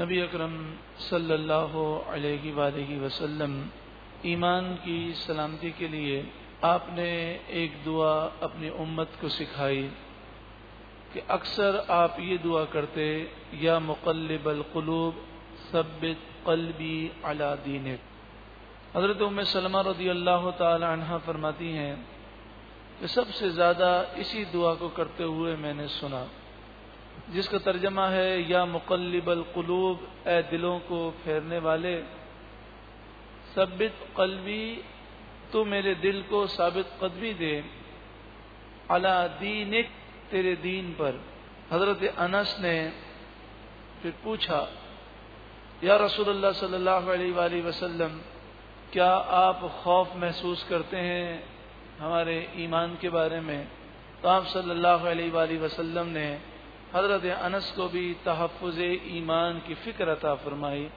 नबी अकरम सल्लल्लाहु अलैहि वालेहि वसल्लम ईमान की सलामती के लिए आपने एक दुआ अपनी उम्मत को सिखाई कि अक्सर आप ये दुआ करते, या मुकल्लिबल कुलूब, सब्बित कल्बी अला दीनिक. हज़रत उम सलमा रदी अल्लाह तहा फरमाती हैं कि सबसे ज़्यादा इसी दुआ को करते हुए मैंने सुना, जिसका तर्जमा है, या मुकल्लिबल कुलूब ए दिलों को फेरने वाले सबित कलबी तो मेरे दिल को साबित कदमी दे, अला दीनिक तेरे दीन पर। हज़रत अनस ने फिर पूछा, या रसूलुल्लाह सल्लल्लाहु अलैहि वसल्लम, क्या आप खौफ महसूस करते हैं हमारे ईमान के बारे में? तो आप सल्लल्लाहु अलैहि वसल्लम ने हज़रत अनस को भी तहफ़ ईमान की फ़िक्र अता फरमाई।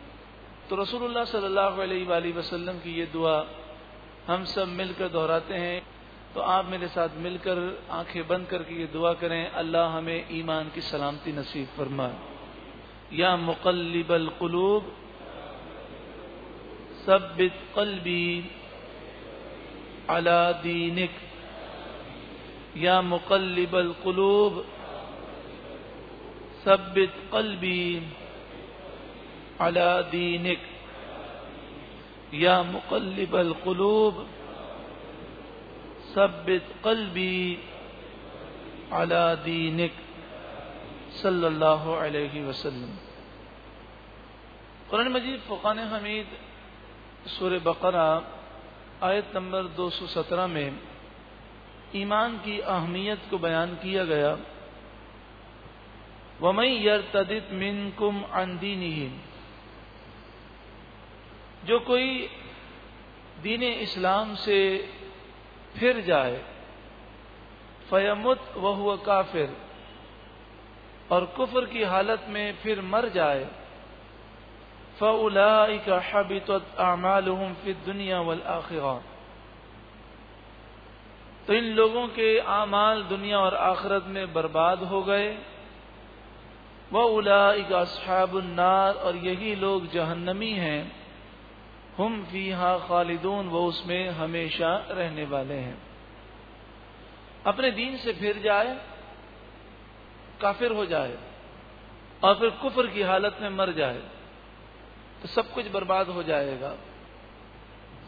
तो रसूलुल्लाह सल्लल्लाहु अलैहि वसल्लम की ये दुआ, हम सब मिलकर दोहराते हैं तो आप मेरे साथ मिलकर आँखें बंद करके ये दुआ करें, अल्लाह हमें ईमान की सलामती नसीब फरमाए या मुकल्लिबल कुलूब, सब्बित कल्बी अला दीनिक। या मुकल्लिबल कुलूब, सब्बित कल्बी अला दीनिक। या मुकल्लिबल कुलूब सब्बित कल्बी अला दीनिक सल्लल्लाहु अलैहि कुरान मजीद फ़ुकान हमीद सुर बकरा आयत नंबर 217 में ईमान की अहमियत को बयान किया गया। वमई यरतदित मिन कुम अंदीनी जो कोई दीन इस्लाम से फिर जाए। फयमुत वह हुआ काफिर। और कुफर की हालत में फिर मर जाए। फ़लाक हबित अमालहम फिर दुनिया वल आखिरा। तो इन लोगों के आमाल दुनिया और आखिरत में बर्बाद हो गए। वह उलाइक असहाबुन्नार और यही लोग जहन्नमी हैं। हम फीहा खालिदून, वो उसमें हमेशा रहने वाले हैं। अपने दीन से फिर जाए, काफिर हो जाए, और फिर कुफर की हालत में मर जाए तो सब कुछ बर्बाद हो जाएगा।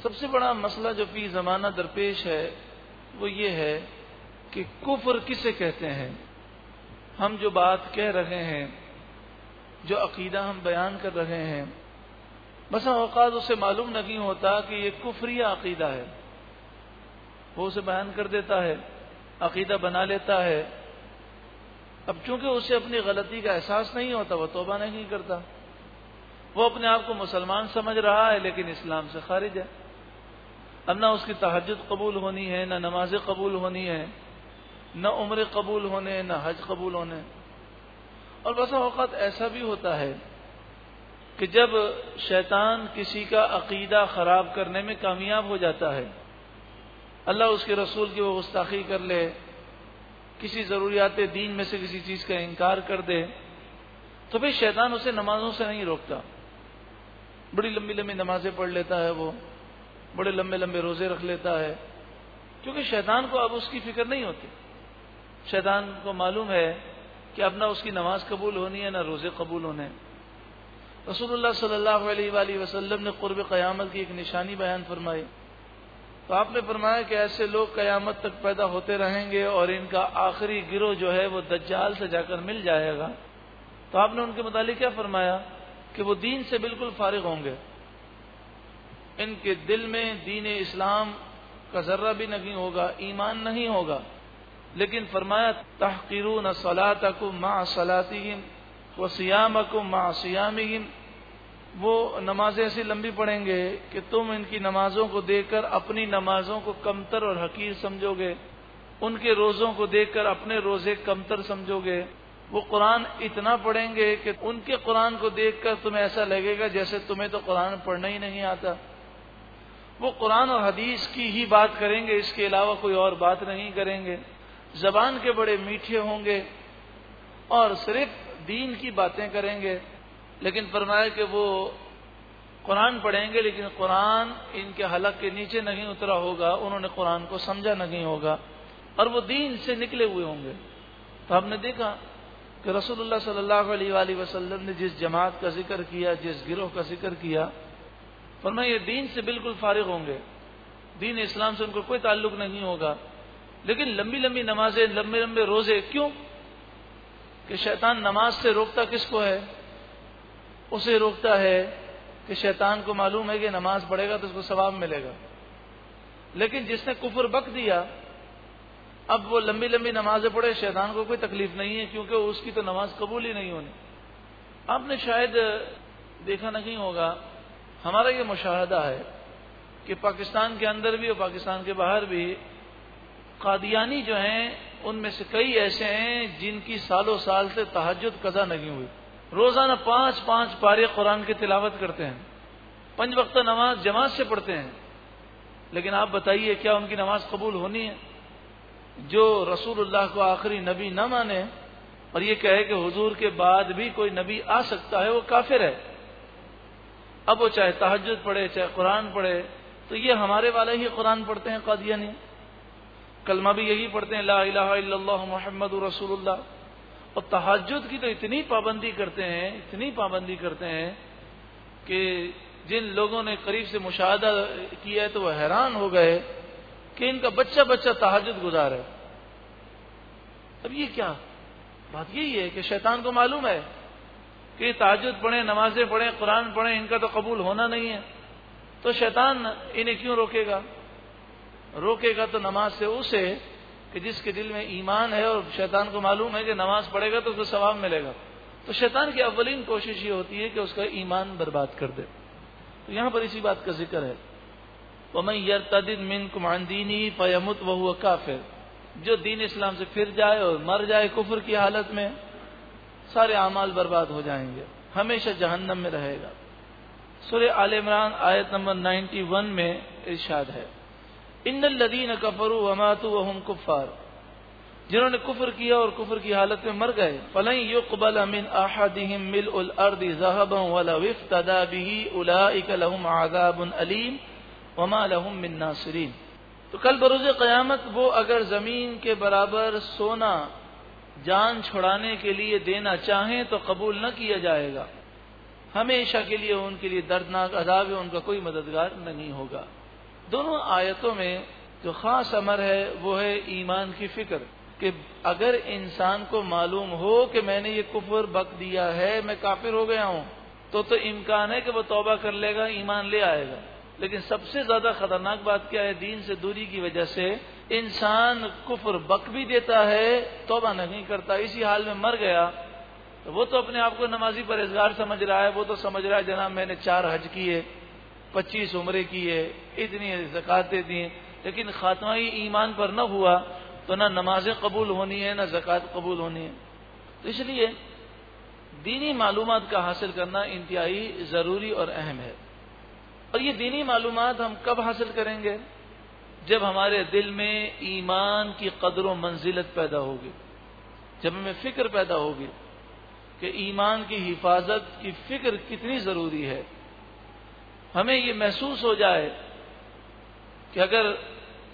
सबसे बड़ा मसला जो फ़ी जमाना दरपेश है, वो ये है कि कुफर किसे कहते हैं? हम जो बात कह रहे हैं, जो अकीदा हम बयान कर रहे हैं बस अवकात उसे मालूम नहीं होता कि ये कुफरिया अकीदा है। वो उसे बयान कर देता है, अकीदा बना लेता है। अब चूँकि उसे अपनी गलती का एहसास नहीं होता वह तोबा नहीं करता। वो अपने आप को मुसलमान समझ रहा है, लेकिन इस्लाम से खारिज है। अब ना उसकी तहजद कबूल होनी है, न नमाजें कबूल होनी है, न उम्र कबूल होने, न हज कबूल होने। और बस अवकात ऐसा भी होता है कि जब शैतान किसी का अकीदा खराब करने में कामयाब हो जाता है, अल्लाह उसके रसूल की वो गुस्ताखी कर ले, किसी ज़रूरियात दीन में से किसी चीज़ का इनकार कर दे तो फिर शैतान उसे नमाजों से नहीं रोकता। बड़ी लंबी लंबी नमाजें पढ़ लेता है वो, बड़े लंबे लंबे रोज़े रख लेता है, क्योंकि शैतान को अब उसकी फ़िक्र नहीं होती। शैतान को मालूम है कि अब ना उसकी नमाज़ कबूल होनी है, ना रोज़े कबूल होने रसूलुल्लाह सल्लल्लाहु अलैहि वसल्लम ने कुर्ब क़यामत की एक निशानी बयान फरमाई। तो आपने फरमाया कि ऐसे लोग कयामत तक पैदा होते रहेंगे और इनका आखिरी गिरोह जो है वो दज्जाल से जाकर मिल जाएगा। तो आपने उनके मुतालिक क्या फरमाया? कि वो दीन से बिल्कुल फारिग होंगे। इनके दिल में दीन इस्लाम का जर्रा भी नहीं होगा, ईमान नहीं होगा। लेकिन फरमाया तहकीरू न सलातकुम मा सलातिहिम। व सियामकुम मा सियामिहिम वो नमाजें ऐसी लंबी पढ़ेंगे कि तुम इनकी नमाजों को देखकर अपनी नमाजों को कमतर और हकीर समझोगे। उनके रोजों को देखकर अपने रोज़े कमतर समझोगे। वो कुरान इतना पढ़ेंगे कि उनके कुरान को देखकर तुम्हें ऐसा लगेगा जैसे तुम्हें तो कुरान पढ़ना ही नहीं आता। वो कुरान और हदीस की ही बात करेंगे, इसके अलावा कोई और बात नहीं करेंगे। जबान के बड़े मीठे होंगे और सिर्फ़ दीन की बातें करेंगे, लेकिन फरमाया कि वो कुरान पढ़ेंगे, लेकिन कुरान इनके हलक के नीचे नहीं उतरा होगा, उन्होंने कुरान को समझा नहीं होगा, और वो दीन से निकले हुए होंगे। तो हमने देखा कि रसूलुल्लाह सल्लल्लाहु अलैहि वसल्लम ने जिस जमात का ज़िक्र किया, जिस गिरोह का ज़िक्र किया, फरमाया ये दीन से बिल्कुल फारिग होंगे। दीन इस्लाम से उनको कोई ताल्लुक नहीं होगा। लेकिन लंबी लंबी नमाजें लंबे लंबे रोज़े, क्यों? कि शैतान नमाज़ से रोकता किसको है? उसे रोकता है कि शैतान को मालूम है कि नमाज़ पढ़ेगा तो उसको सवाब मिलेगा। लेकिन जिसने कुफर बक दिया, अब वो लंबी लंबी नमाजें पढ़े, शैतान को कोई तकलीफ़ नहीं है, क्योंकि उसकी तो नमाज़ कबूल ही नहीं होनी। आपने शायद देखा नहीं होगा, हमारा ये मुशाहदा है कि पाकिस्तान के अंदर भी और पाकिस्तान के बाहर भी कादियानी जो हैं उनमें से कई ऐसे हैं जिनकी सालों साल से तहजद कजा नहीं हुई। रोज़ाना पाँच पाँच पारे कुरान की तिलावत करते हैं। पंच वक्त नमाज़, जमात से पढ़ते हैं। लेकिन आप बताइए, क्या उनकी नमाज़ कबूल होनी है? जो रसूलुल्लाह को आखिरी नबी न माने और ये कहे कि हुजूर के बाद भी कोई नबी आ सकता है, वो काफिर है। अब वो चाहे तहजद पढ़े, चाहे कुरान पढ़े तो ये हमारे वाले ही कुरान पढ़ते हैं कादियानी कलमा भी यही पढ़ते हैं, ला इलाहा मोहम्मद रसूलुल्लाह। और तहजद की तो इतनी पाबंदी करते हैं, इतनी पाबंदी करते हैं कि जिन लोगों ने करीब से मुशाहदा किया है तो वह हैरान हो गए कि इनका बच्चा बच्चा तहजद गुजार है। अब ये क्या? बात यही है कि शैतान को मालूम है कि ताजुद पढ़े, नमाजें पढ़े, कुरान पढ़े, इनका तो कबूल होना नहीं है। तो शैतान इन्हें क्यों रोकेगा? रोकेगा तो नमाज़ से उसे कि जिसके दिल में ईमान है और शैतान को मालूम है कि नमाज़ पढ़ेगा तो उसको सवाब मिलेगा। तो शैतान की अवलिन कोशिश ये होती है कि उसका ईमान बर्बाद कर दे। तो यहाँ पर इसी बात का ज़िक्र है। वमई यर तदिन मिन कुमानदीनी फयमुत वह काफिर। जो दीन इस्लाम से फिर जाए और मर जाए कुफर की हालत में, सारे अमाल बर्बाद हो जाएँगे। हमेशा जहन्नम में रहेगा। सुर आल इमरान आयत नंबर 91 में इर्शाद है। इन लदीन कफरू वमातु वहम कुफार जिन्होंने कुफर किया और कुफर की हालत में मर गए। फलई युकबल मिन आहदिहिम मिल उल अर्दी जहबम वला विफ्तदा अलीम वमा लहुम मिन नासिरीन। तो कल बरोज क़यामत वो अगर ज़मीन के बराबर सोना, जान छुड़ाने के लिए देना चाहें तो कबूल न किया जाएगा। हमेशा के लिए उनके लिए दर्दनाक अदाब उनका कोई मददगार नहीं होगा। दोनों आयतों में जो खास अमर है, वो है ईमान की फ़िक्र कि अगर इंसान को मालूम हो कि मैंने ये कुफर बक दिया है, मैं काफिर हो गया हूँ तो तो इम्कान है कि वो तौबा कर लेगा, ईमान ले आएगा। लेकिन सबसे ज़्यादा खतरनाक बात क्या है, दीन से दूरी की वजह से इंसान कुफर बक भी देता है, तोबा नहीं करता, इसी हाल में मर गया तो वो तो अपने आप को नमाजी परहेजगार समझ रहा है, वो तो समझ रहा है, जनाब मैंने चार हज किए पच्चीस उम्र किए इतनी जक़ातें दी लेकिन खात्मा ही ईमान पर न हुआ तो ना नमाजें कबूल होनी है, ना जक़ात कबूल होनी है। तो इसलिए दीनी मालूम का हासिल करना इंतहाई ज़रूरी और अहम है। और ये दीनी मालूम हम कब हासिल करेंगे? जब हमारे दिल में ईमान की कदर मंजिलत पैदा होगी। जब हमें फ़िक्र पैदा होगी कि ईमान की हिफाजत की फ़िक्र कितनी ज़रूरी है। हमें ये महसूस हो जाए कि अगर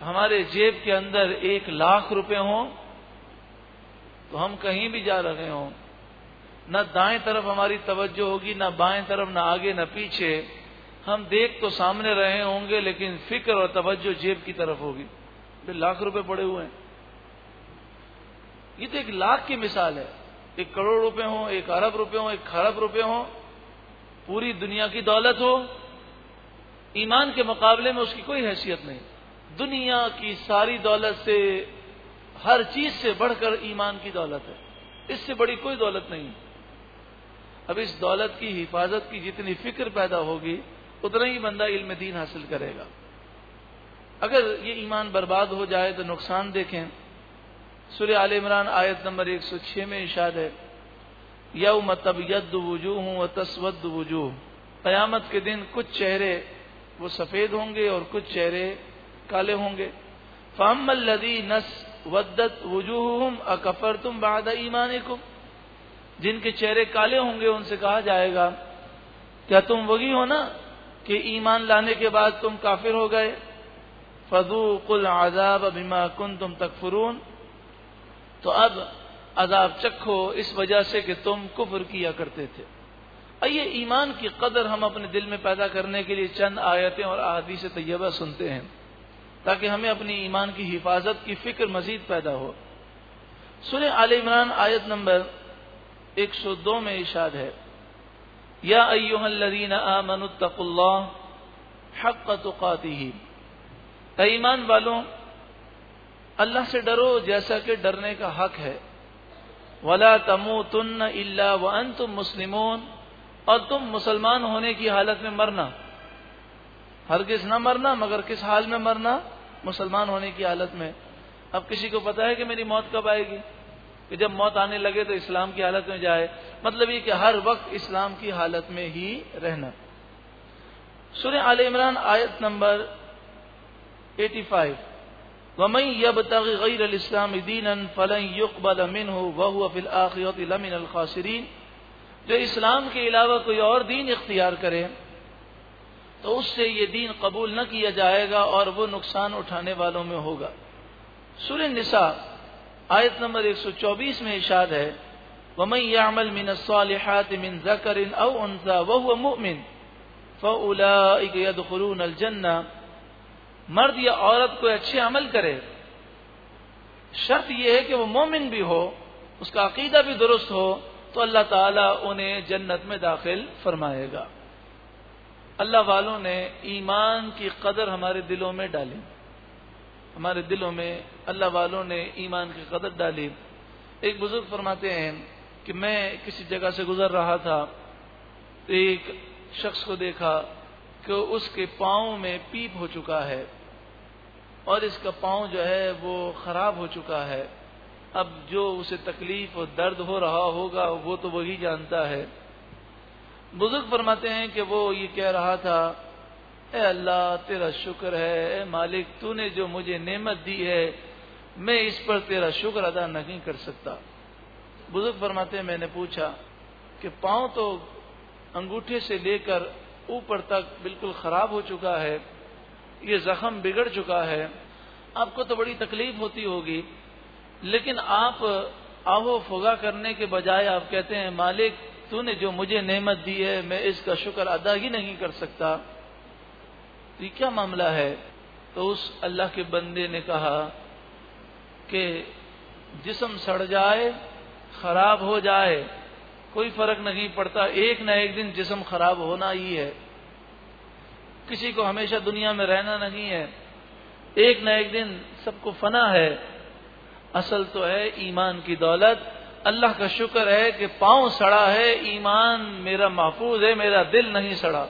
हमारे जेब के अंदर एक लाख रुपए हों तो हम कहीं भी जा रहे हों। न दाएँ तरफ़ हमारी तवज्जो होगी, न बाएँ तरफ़, न आगे, न पीछे। हम देख तो सामने रहे होंगे, लेकिन फ़िक्र और तवज्जो जेब की तरफ़ होगी। फिर लाख रुपए पड़े हुए हैं। ये तो एक लाख की मिसाल है। एक करोड़ रुपए हो, एक अरब रुपए हो, एक खरब रुपए हो, पूरी दुनिया की दौलत हो ईमान के मुकाबले में उसकी कोई हैसियत नहीं। दुनिया की सारी दौलत से, हर चीज़ से बढ़कर ईमान की दौलत है। इससे बड़ी कोई दौलत नहीं। अब इस दौलत की हिफाजत की जितनी फ़िक्र पैदा होगी, उतना ही बंदा इल्म दीन हासिल करेगा। अगर ये ईमान बर्बाद हो जाए तो नुकसान देखें। सुर आल इमरान आयत नंबर 106 में इशाद है यऊ तब यद वजूह व तस्वद वजूह। कयामत के दिन कुछ चेहरे वो सफ़ेद होंगे और कुछ चेहरे काले होंगे। फामल लदी नस वद्दत वजूह अकफर तुम बाद ईमान जिनके चेहरे काले होंगे, उनसे कहा जाएगा, क्या तुम वही हो ना कि ईमान लाने के बाद तुम काफिर हो गए? फजू कुल आजाब अभिमा कुन तुम तकफरून। तो अब अजाब चखो, इस वजह से कि तुम कुफर किया करते थे। आइए ईमान की कदर हम अपने दिल में पैदा करने के लिए चंद आयतें और आदि से तयबा सुनते हैं, ताकि हमें अपनी ईमान की हिफाजत की फ़िक्र मजीद पैदा हो। सुने आल इमरान आयत नंबर 102 में इशाद है, या अयुहल्लदीन आमनुत्तकुल्लाह हक तुकाती ही ईमान वालों, अल्लाह से डरो जैसा कि डरने का हक है। वला तमु तुन्न इल्ला व तुम मुस्लिमोन। और तुम मुसलमान होने की हालत में मरना। हर किस न मरना, मगर किस हाल में मरना? मुसलमान होने की हालत में। अब किसी को पता है कि मेरी मौत कब आएगी? कि जब मौत आने लगे तो इस्लाम की हालत में जाए। मतलब ये कि हर वक्त इस्लाम की हालत में ही रहना। सुर आल इमरान आयत नंबर 85 वमई यब तगैर इस्लाम दीन फ़लन युकबल मिन हो वह फिल आखिरत लमिन खासरीन। जो इस्लाम के अलावा कोई और दीन इख्तियार करे तो उससे ये दीन कबूल न किया जाएगा और वो नुकसान उठाने वालों में होगा। सुर निसा, आयत नंबर 124 में इशाद है वमई यामल मिन सालिहात मिन जकरिन औ उनसा वह मुमिन फ़ुलाखरून अलजन्ना मर्द या औरत कोई अच्छे अमल करे, शर्त यह है कि वो मोमिन भी हो, उसका अकीदा भी दुरुस्त हो तो अल्लाह ताला उन्हें जन्नत में दाखिल फरमाएगा। अल्लाह वालों ने ईमान की कदर हमारे दिलों में डाली। हमारे दिलों में अल्लाह वालों ने ईमान की कदर डाली। एक बुज़ुर्ग फरमाते हैं कि मैं किसी जगह से गुजर रहा था तो एक शख्स को देखा कि उसके पाँव में पीप हो चुका है और इसका पाँव जो है वो खराब हो चुका है। अब जो उसे तकलीफ़ और दर्द हो रहा होगा, वो तो वही जानता है। बुज़ुर्ग फरमाते हैं कि वो ये कह रहा था, ए अल्लाह, तेरा शुक्र है, ए मालिक, तूने जो मुझे नेमत दी है, मैं इस पर तेरा शुक्र अदा नहीं कर सकता। बुज़ुर्ग फरमाते हैं, मैंने पूछा कि पाँव तो अंगूठे से लेकर ऊपर तक बिल्कुल खराब हो चुका है, ये जख्म बिगड़ चुका है, आपको तो बड़ी तकलीफ़ होती होगी लेकिन आप आहो फुगा करने के बजाय आप कहते हैं, मालिक, तूने जो मुझे नेमत दी है, मैं इसका शुक्र अदा ही नहीं कर सकता। तो क्या मामला है? तो उस अल्लाह के बंदे ने कहा कि जिसम सड़ जाए, खराब हो जाए, कोई फ़र्क नहीं पड़ता, एक न एक दिन जिसम खराब होना ही है। किसी को हमेशा दुनिया में रहना नहीं है। एक न एक दिन सबको फना है। असल तो है ईमान की दौलत। अल्लाह का शुक्र है कि पाँव सड़ा है, ईमान मेरा महफूज है, मेरा दिल नहीं सड़ा।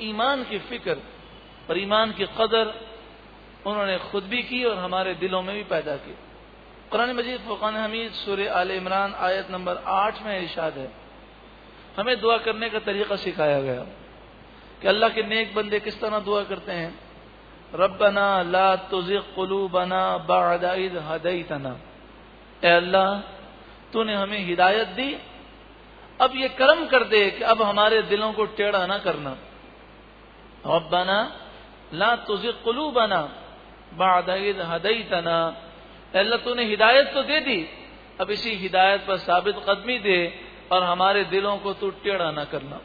ईमान की फ़िक्र और ईमान की कदर उन्होंने खुद भी की और हमारे दिलों में भी पैदा की। कुरान मजीद फ़ुकान हमीद सुर आल इमरान आयत नंबर आठ में इशाद है। हमें दुआ करने का तरीका सिखाया गया कि अल्लाह के नेक बंदे किस तरह दुआ करते हैं? रबना ला तुजिक बना बादाइद हदई तना अल्लाह, तूने हमें हिदायत दी, अब ये कर्म कर दे कि अब हमारे दिलों को टेढ़ा ना करना। रबना ला तुजिक बना बादाइद हदई तना अल्लाह, तूने हिदायत तो दे दी, अब इसी हिदायत पर साबित कदमी दे और हमारे दिलों को तू टेढ़ा न करना।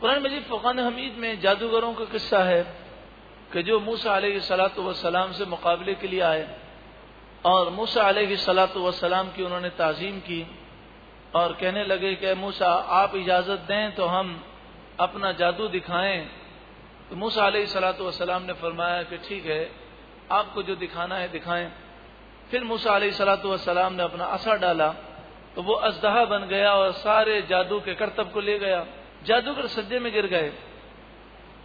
कुरान मजीद फ़ुकान हमीद में जादूगरों का किस्सा है। कि जो मूसा सलात वसलाम से मुकाबले के लिए आए और मूसा सलात वसलाम की उन्होंने ताजीम की और कहने लगे कि मूसा, आप इजाज़त दें तो हम अपना जादू दिखाएँ। तो मूसा सलात वसलाम ने फरमाया कि ठीक है, आपको जो दिखाना है दिखाएँ। फिर मूसा सलाम ने अपना असर डाला तो वो अजदहा बन गया और सारे जादू के करतब को ले गया। जादूगर सज्जे में गिर गए।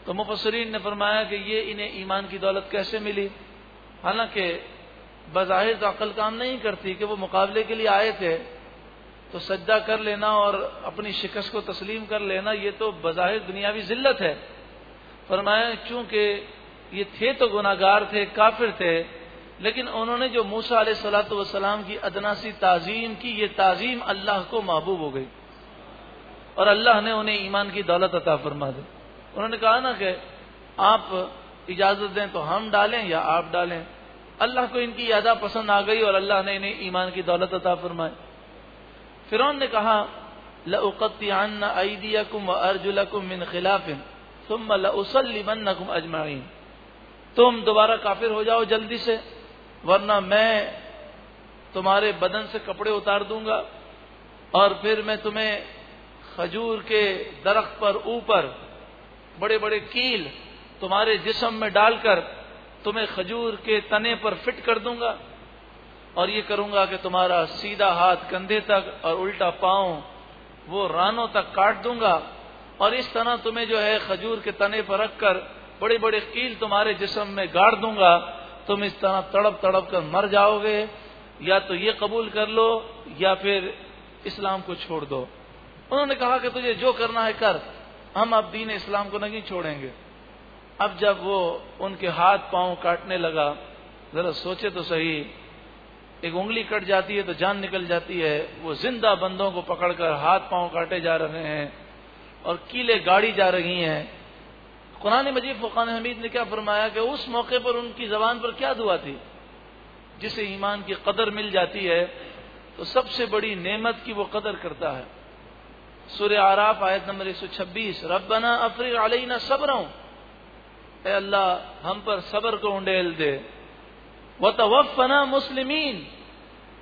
तो मुफसरीन ने फरमाया कि ये इन्हें ईमान की दौलत कैसे मिली? हालाँकि बज़ाहिर तो अकल काम नहीं करती कि वो मुकाबले के लिए आए थे तो सज्जा कर लेना और अपनी शिकस्त को तस्लीम कर लेना, ये तो बज़ाहिर दुनियावी जिल्लत है। फरमाया, चूँकि ये थे तो गुनागार थे, काफिर थे, लेकिन उन्होंने जो मूसा सलाम की अदनासी ताजीम की, ये ताजीम अल्लाह को महबूब हो गई और अल्लाह ने उन्हें ईमान की दौलत अता फरमा दी। उन्होंने कहा ना कि आप इजाज़त दें तो हम डालें या आप डालें। अल्लाह को इनकी यादा पसंद आ गई और अल्लाह ने इन्हें ईमान की दौलत अता फरमाई। फिर ने कहा व अर्जुलकुम मिन खिलाफिन तुम लउसलिमन्नकुम अजमाइन तुम दोबारा काफिर हो जाओ जल्दी से, वरना मैं तुम्हारे बदन से कपड़े उतार दूँगा और फिर मैं तुम्हें खजूर के दरख्त पर ऊपर बड़े बड़े कील तुम्हारे जिसम में डालकर तुम्हें खजूर के तने पर फिट कर दूँगा और ये करूँगा कि तुम्हारा सीधा हाथ कंधे तक और उल्टा पाँव वो रानों तक काट दूँगा और इस तरह तुम्हें जो है खजूर के तने पर रखकर बड़े बड़े कील तुम्हारे जिसम में गाड़ दूँगा। तुम इस तरह तड़प तड़प कर मर जाओगे। या तो ये कबूल कर लो या फिर इस्लाम को छोड़ दो। उन्होंने कहा कि तुझे जो करना है कर। हम अब दीन इस्लाम को नहीं छोड़ेंगे। अब जब वो उनके हाथ पाँव काटने लगा, जरा सोचे तो सही, एक उंगली कट जाती है तो जान निकल जाती है, वो ज़िंदा बंदों को पकड़कर हाथ पाँव काटे जा रहे हैं और कीले गाड़ी जा रही हैं। कुरान मजीद फ़ुकान हमीद ने क्या फरमाया कि उस मौके पर उनकी जबान पर क्या दुआ थी? जिसे ईमान की कदर मिल जाती है तो सबसे बड़ी नेमत की वो कदर करता है। सुर आराफ, आयत नंबर एक सौ छब्बीस रबना अफरी अलना सब्र अल्लाह, हम पर सबर को उंडेल दे। व तवफ़ना मुस्लिमीन।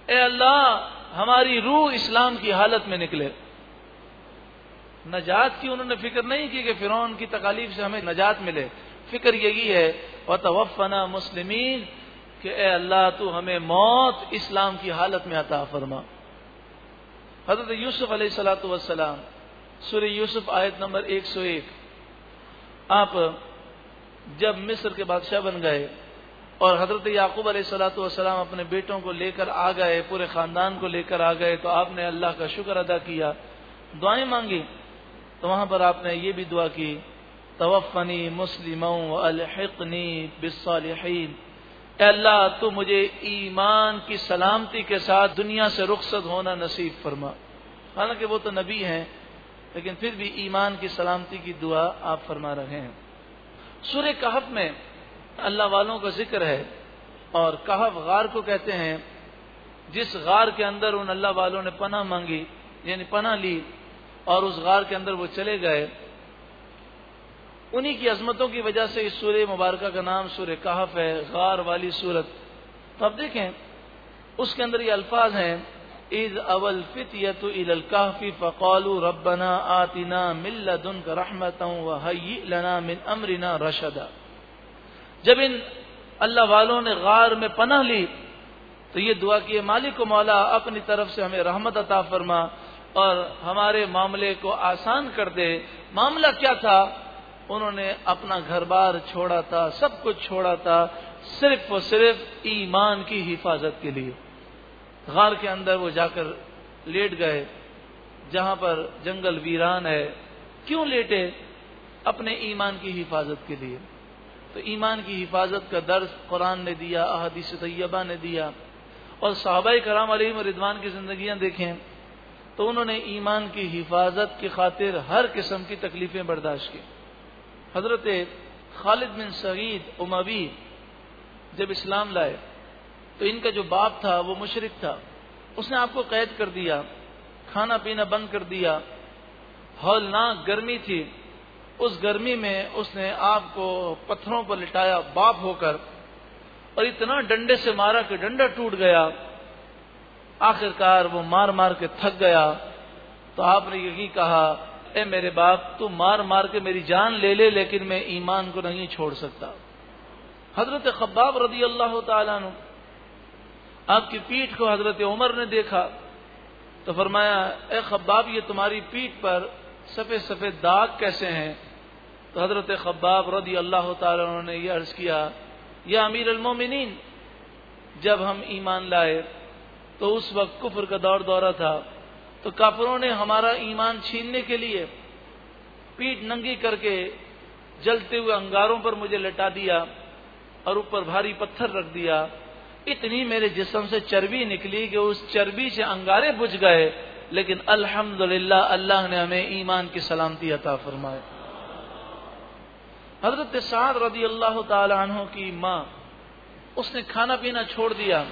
ए अल्लाह, हमारी रूह इस्लाम की हालत में निकले। नजात की उन्होंने फ़िक्र नहीं की कि फिर की तकालीफ से हमें नजात मिले। फ़िक्र यही है और तवफ़ना मुस्लिमीन, कि ए अल्लाह, तू हमें मौत इस्लाम की हालत में अता फरमा। हज़रत यूसुफ सलाम सुर यूसुफ आयत नंबर 101 आप जब मिस्र के बादशाह बन गए और हज़रत याकूब सलाम अपने बेटों को लेकर आ गए, पूरे खानदान को लेकर आ गए तो आपने अल्लाह का शुक्र अदा किया। दुआएँ मांगी तो वहाँ पर आपने ये भी दुआ की तवफ़नी मुस्लिम अलहनी बिसालहीन अल्लाह तो मुझे ईमान की सलामती के साथ दुनिया से रुखसत होना नसीब फरमा। हालाँकि वो तो नबी हैं, लेकिन फिर भी ईमान की सलामती की दुआ आप फरमा रहे हैं। सुर कहफ में अल्लाह वालों का ज़िक्र है, और कहफ गार को कहते हैं, जिस गार के अंदर उन अल्लाह वालों ने पनाह मांगी, यानी पना ली, और उस गार के अंदर वो चले गए उन्हीं की अजमतों की वजह से इस सूर्य मुबारक का नाम सूर्य कहफ है, गार वाली सूरत। तो अब देखें, उसके अंदर ये अल्फाज हैं, इज़ अवल फितयतु इलल कहफी फ़क़ालू रब्बना आतिना मिल्लदुन का रहमतों लना मिन अमरिना रशदा। जब इन अल्लाह वालों ने गार में पनाह ली तो ये दुआ की मालिक मौला, अपनी तरफ़ से हमें रहमत अता फरमा और हमारे मामले को आसान कर दे। मामला क्या था? उन्होंने अपना घर बार छोड़ा था, सब कुछ छोड़ा था, सिर्फ़ और सिर्फ़ ईमान की हिफाजत के लिए। गार के अंदर वो जाकर लेट गए, जहाँ पर जंगल वीरान है। क्यों लेटे? अपने ईमान की हिफाजत के लिए। तो ईमान की हिफाजत का दर्ज कुरान ने दिया, अहदीस तैयबा ने दिया। और साहबा कराम अलीम रिदवान की जिंदगियाँ देखें तो उन्होंने ईमान की हिफाजत की खातिर हर किस्म की तकलीफें बर्दाश्त की। हज़रत खालिद बिन सईद उमवी जब इस्लाम लाए तो इनका जो बाप था, वो मुशरक था। उसने आपको कैद कर दिया, खाना पीना बंद कर दिया। हौलनाक गर्मी थी। उस गर्मी में उसने आपको पत्थरों पर लिटाया, बाप होकर। और इतना डंडे से मारा कि डंडा टूट गया। आखिरकार वो मार मार के थक गया। तो आपने यही कहा ए मेरे बाप, तू मार मार के मेरी जान ले ले, लेकिन मैं ईमान को नहीं छोड़ सकता। हज़रत खब्बाब रदी अल्लाह तु आपकी पीठ को हज़रत उमर ने देखा तो फरमाया, ए खब्बाब, ये तुम्हारी पीठ पर सफ़ेद सफ़ेद दाग कैसे हैं? तो हज़रत खब्बाब रदी अल्लाह तु ने यह अर्ज़ किया, या अमीर अलमोमिन जब हम ईमान लाए तो उस वक्त कुफर का दौर दौरा था तो काफरों ने हमारा ईमान छीनने के लिए पीठ नंगी करके जलते हुए अंगारों पर मुझे लटा दिया और ऊपर भारी पत्थर रख दिया। इतनी मेरे जिसम से चर्बी निकली कि उस चर्बी से अंगारे बुझ गए। लेकिन अल्हम्दुलिल्लाह अल्लाह ने हमें ईमान की सलामती अता फरमाए। हज़रत साद रदी अल्लाह तहों की माँ, उसने खाना पीना छोड़ दिया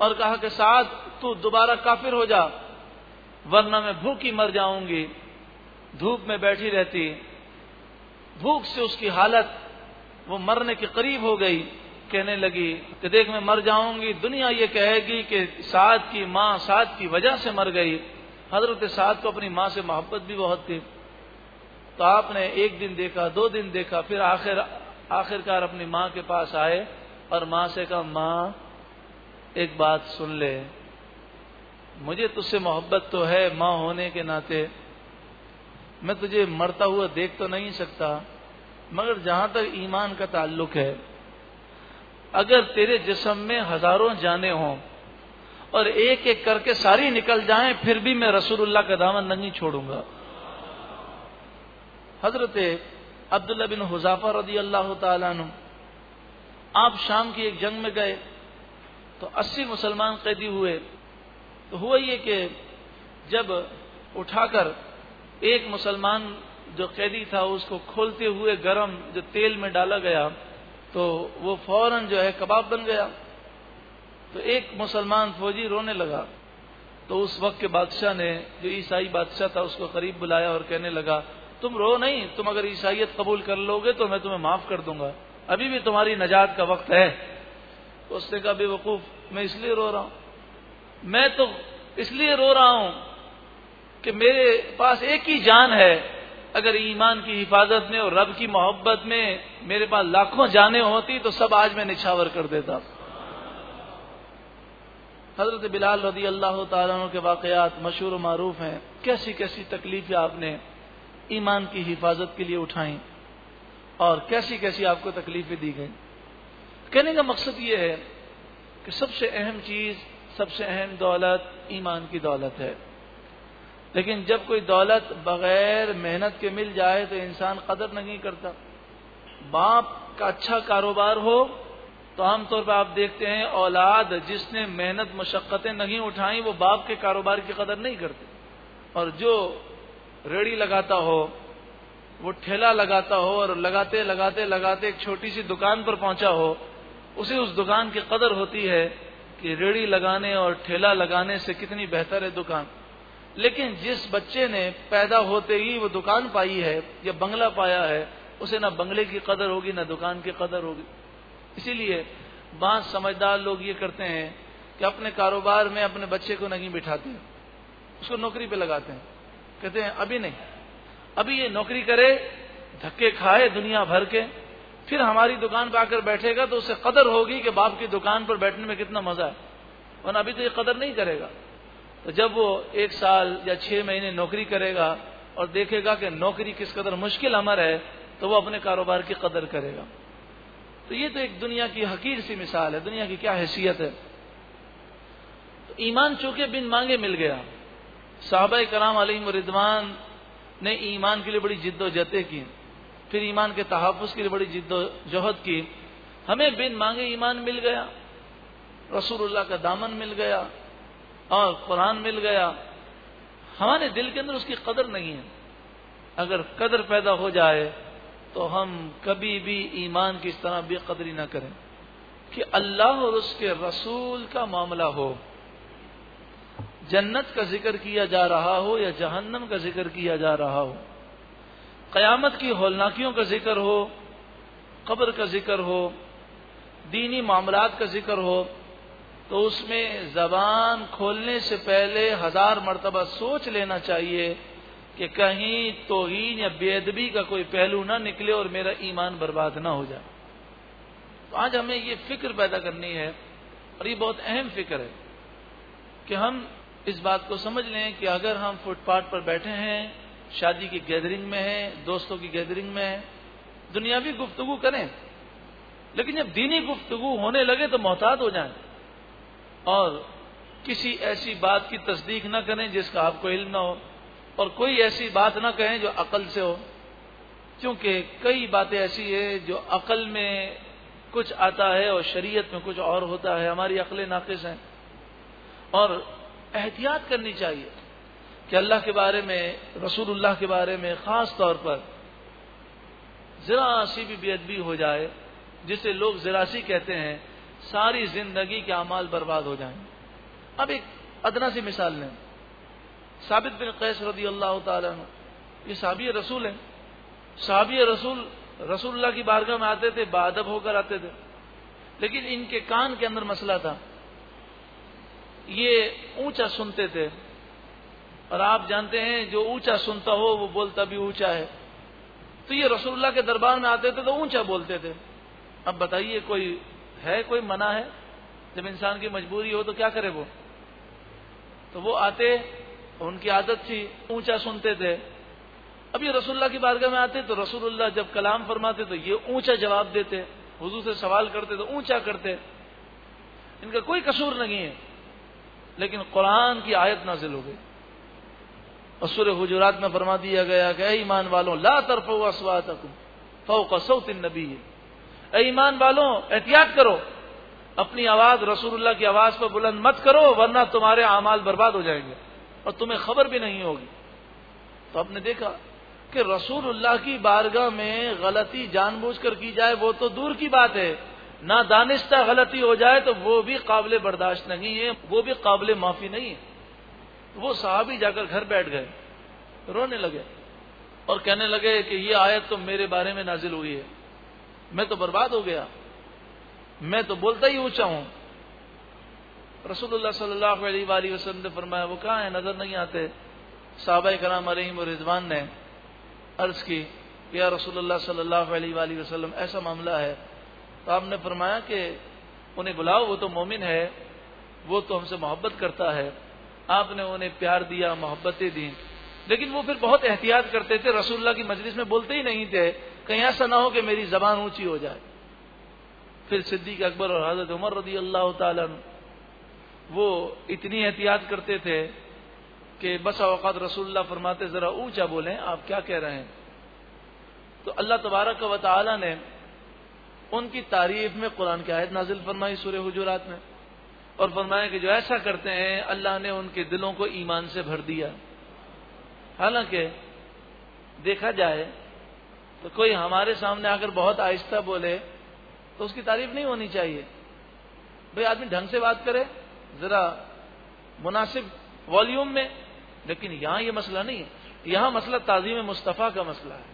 और कहा कि साद, तू दोबारा काफिर हो जा। वरना मैं भूखी मर जाऊँगी। धूप में बैठी रहती। भूख से उसकी हालत वो मरने के करीब हो गई। कहने लगी कि देख मैं मर जाऊँगी। दुनिया ये कहेगी कि साद की माँ साद की वजह से मर गई। हज़रत साद को अपनी माँ से मोहब्बत भी बहुत थी। तो आपने एक दिन देखा, दो दिन देखा, फिर आखिर, आखिरकार अपनी माँ के पास आए और माँ से कहा, माँ, एक बात सुन ले। मुझे तुझसे मोहब्बत तो है माँ होने के नाते। मैं तुझे मरता हुआ देख तो नहीं सकता, मगर जहाँ तक ईमान का ताल्लुक है, अगर तेरे जिसम में हज़ारों जाने हों और एक एक करके सारी निकल जाएँ, फिर भी मैं रसूलुल्लाह का दामन नहीं छोड़ूँगा। हज़रत अब्दुल्ला बिन हुजाफा रदी अल्लाह तु आप शाम की एक जंग में गए तो 80 मुसलमान कैदी हुए। तो हुआ ये कि जब उठाकर एक मुसलमान जो कैदी था, उसको खोलते हुए गरम जो तेल में डाला गया तो वो फ़ौरन जो है कबाब बन गया। तो एक मुसलमान फौजी रोने लगा। तो उस वक्त के बादशाह ने, जो ईसाई बादशाह था, उसको करीब बुलाया और कहने लगा, तुम रो नहीं, तुम अगर ईसाइत कबूल कर लोगे तो मैं तुम्हें माफ़ कर दूँगा। अभी भी तुम्हारी नजात का वक्त है। तो उसने कहा, बेवकूफ़, मैं इसलिए रो रहा हूँ। मैं तो इसलिए रो रहा हूँ कि मेरे पास एक ही जान है। अगर ईमान की हिफाजत में और रब की मोहब्बत में मेरे पास लाखों जाने होती तो सब आज मैं निछावर कर देता। हज़रत बिलाल रदी अल्लाह तु के वाकयात मशहूर मरूफ हैं। कैसी कैसी तकलीफें आपने ईमान की हिफाजत के लिए उठाई और कैसी कैसी आपको तकलीफें दी गई? कहने का मकसद ये है कि सबसे अहम चीज़ सबसे अहम दौलत ईमान की दौलत है। लेकिन जब कोई दौलत बगैर मेहनत के मिल जाए तो इंसान कदर नहीं करता। बाप का अच्छा कारोबार हो तो आमतौर पर आप देखते हैं, औलाद जिसने मेहनत, मशक्क़तें नहीं उठाई, वो बाप के कारोबार की कदर नहीं करते। और जो रेड़ी लगाता हो, वो ठेला लगाता हो और लगाते लगाते लगाते एक छोटी सी दुकान पर पहुँचा हो, उसे उस दुकान की कदर होती है कि रेड़ी लगाने और ठेला लगाने से कितनी बेहतर है दुकान। लेकिन जिस बच्चे ने पैदा होते ही वो दुकान पाई है, या बंगला पाया है, उसे ना बंगले की कदर होगी, ना दुकान की कदर होगी। इसीलिए बात समझदार लोग ये करते हैं कि अपने कारोबार में अपने बच्चे को नहीं बिठाते उसको नौकरी पे लगाते हैं। कहते हैं, अभी नहीं। अभी ये नौकरी करे, धक्के खाए दुनिया भर के फिर हमारी दुकान पर आकर बैठेगा तो उसे कदर होगी कि बाप की दुकान पर बैठने में कितना मज़ा है। वरना अभी तो ये कदर नहीं करेगा। तो जब वो एक साल या छह महीने नौकरी करेगा और देखेगा कि नौकरी किस कदर मुश्किल अमर है तो वो अपने कारोबार की कदर करेगा। तो ये तो एक दुनिया की हकीर सी मिसाल है, दुनिया की क्या हैसियत है। तो ईमान चूँकि बिन मांगे मिल गया। साहबा कराम अलीम रिदवान ने ईमान के लिए बड़ी जिद्दोजहदें की। फिर ईमान के तहफ़ के लिए बड़ी जिद्दोजहद की। हमें बिन मांगे ईमान मिल गया, रसूलुल्लाह का दामन मिल गया, और कुरान मिल गया। हमारे दिल के अंदर उसकी कदर नहीं है। अगर कदर पैदा हो जाए तो हम कभी भी ईमान की इस तरह बेकदरी ना करें कि अल्लाह और उसके रसूल का मामला हो। जन्नत का ज़िक्र किया जा रहा हो या जहन्नम का ज़िक्र किया जा रहा हो। कयामत की होलनाकियों का ज़िक्र हो, कब्र का ज़िक्र हो, दीनी मामलात का ज़िक्र हो तो उसमें जबान खोलने से पहले हज़ार मरतबा सोच लेना चाहिए कि कहीं तोहीन या बेदबी का कोई पहलू ना निकले और मेरा ईमान बर्बाद ना हो जाए। तो आज हमें ये फ़िक्र पैदा करनी है और ये बहुत अहम फ़िक्र है कि हम इस बात को समझ लें कि अगर हम फुटपाथ पर बैठे हैं शादी की गैदरिंग में है, दोस्तों की गैदरिंग में है, दुनियावी गुफ्तगु करें। लेकिन जब दीनी गुफ्तगु होने लगे तो मोहतात हो जाए। और किसी ऐसी बात की तस्दीक न करें जिसका आपको इल्म ना हो। और कोई ऐसी बात ना कहें जो अकल से हो। क्योंकि कई बातें ऐसी है जो अकल में कुछ आता है और शरीयत में कुछ और होता है। हमारी अकलें नाकिस हैं। और एहतियात करनी चाहिए। कि अल्लाह के बारे में, रसूलुल्लाह के बारे में खास तौर पर जरा सी भी बेदबी हो जाए, जिसे लोग जरासी कहते हैं, सारी ज़िंदगी के अमाल बर्बाद हो जाएँगे अब एक अदना सी मिसाल लें। साबित बिन कैस रदी अल्लाह तु साबी रसूल है। साबी रसूल रसूल्ला की बारगाह में आते थे बादब होकर आते थे। लेकिन इनके कान के अंदर मसला था। ये ऊँचा सुनते थे और आप जानते हैं, जो ऊँचा सुनता हो, वो बोलता भी ऊँचा है। तो ये रसूल्ला के दरबार में आते थे तो ऊँचा बोलते थे। अब बताइए, कोई है, कोई मना है? जब इंसान की मजबूरी हो तो क्या करे वो? तो वो आते, उनकी आदत थी, ऊँचा सुनते थे। अब ये रसुल्ला की बारगाह में आते तो रसूलुल्लाह जब कलाम फरमाते तो ये ऊँचा जवाब देते। हुजू से सवाल करते तो ऊँचा करते। इनका कोई कसूर नहीं है। लेकिन कुरान की आयत नाजिल हो गई। और सुर हजूरात में फरमा दिया गया कि ईमान वालों, ला तरफो असवातकुम, फौक सौतिन नबी ईमान वालों, एहतियात करो। अपनी आवाज़, रसूलुल्लाह की आवाज़ पर बुलंद मत करो, वरना तुम्हारे अमाल बर्बाद हो जाएँगे और तुम्हें खबर भी नहीं होगी। तो आपने देखा कि रसूलुल्लाह की बारगाह में गलती जानबूझकर की जाए, वो तो दूर की बात है। ना दानिस्ता गलती हो जाए तो वो भी काबिल बर्दाश्त नहीं है, वो भी काबिल माफ़ी नहीं है। वो साहबी जाकर घर बैठ गए, रोने लगे और कहने लगे कि ये आयत तो मेरे बारे में नाजिल हुई है। मैं तो बर्बाद हो गया। मैं तो बोलता ही ऊँचा हूँ। रसूलुल्लाह सल्लल्लाहु अलैहि वसल्लम ने फरमाया, वो कहाँ है? नज़र नहीं आते। साहब कराम अलैहिम रिजवान ने अर्ज़ की, या रसूलुल्लाह सल्लल्लाहु अलैहि वसल्लम, ऐसा मामला है। तो आपने फरमाया कि उन्हें बुलाओ, वो तो मोमिन है, वो तो हमसे मोहब्बत करता है। आपने उन्हें प्यार दिया, मोहब्बतें दी। लेकिन वो फिर बहुत एहतियात करते थे, रसूलुल्लाह की मजलिस में बोलते ही नहीं थे, कहीं ऐसा ना हो कि मेरी जबान ऊँची हो जाए। फिर सिद्दीक अकबर और हज़रत उमर रदी अल्लाह तन वो इतनी एहतियात करते थे कि बस अवकात रसूल्ला फरमाते, जरा ऊँचा बोलें, आप क्या कह रहे हैं? तो अल्लाह तबारक व ताली ने उनकी तारीफ़ में कुरान की आयत नाजिल फरमाई सूर्य हजूरात में। और फरमाया कि जो ऐसा करते हैं, अल्लाह ने उनके दिलों को ईमान से भर दिया। हालाँकि देखा जाए तो कोई हमारे सामने आकर बहुत आहिस्ता बोले तो उसकी तारीफ़ नहीं होनी चाहिए। भाई, आदमी ढंग से बात करे, जरा मुनासिब वॉल्यूम में, लेकिन यहाँ यह मसला नहीं है। यहाँ मसला ताजीम मुस्तफ़ा का मसला है।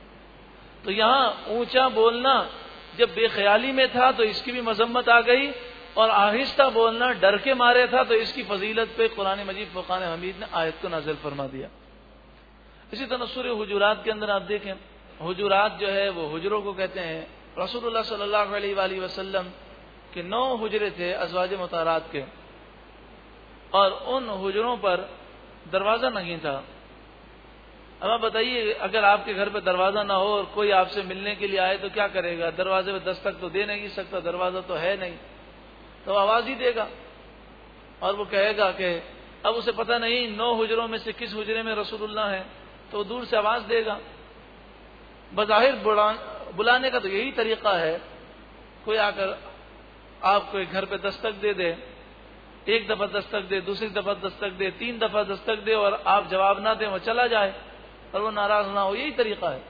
तो यहाँ ऊँचा बोलना, जब बेख्याली में था तो इसकी भी मजम्मत आ गई और आहिस्ता बोलना, डर के मारे था तो इसकी फजीलत पे कुरान मजीद फ़ुकान हमीद ने आयत को नाजिल फरमा दिया। इसी तरह सूर्य हजूरात के अंदर आप देखें, हजूरात जो है, वो हजरों को कहते हैं, रसूलुल्लाह सल्लल्लाहु अलैहि के नौ हजरे थे, अजवाज मतारात के। और उन हजरों पर दरवाज़ा नहीं था। अब आप बताइए, अगर आपके घर पे दरवाज़ा ना हो और कोई आपसे मिलने के लिए आए तो क्या करेगा? दरवाजे पे दस्तक तो दे नहीं सकता, दरवाज़ा तो है नहीं। तो आवाज़ ही देगा। और वो कहेगा कि, अब उसे पता नहीं, नौ हुजरों में से किस हुजरे में रसूलुल्लाह है तो दूर से आवाज़ देगा। बज़ाहिर बुलाने का तो यही तरीका है, कोई आकर आपको एक घर पे दस्तक दे दे, एक दफ़ा दस्तक दे, दूसरी दफ़ा दस्तक दे, तीन दफ़ा दस्तक दे और आप जवाब ना दें, वो चला जाए, और वो नाराज़ ना हो, यही तरीका है।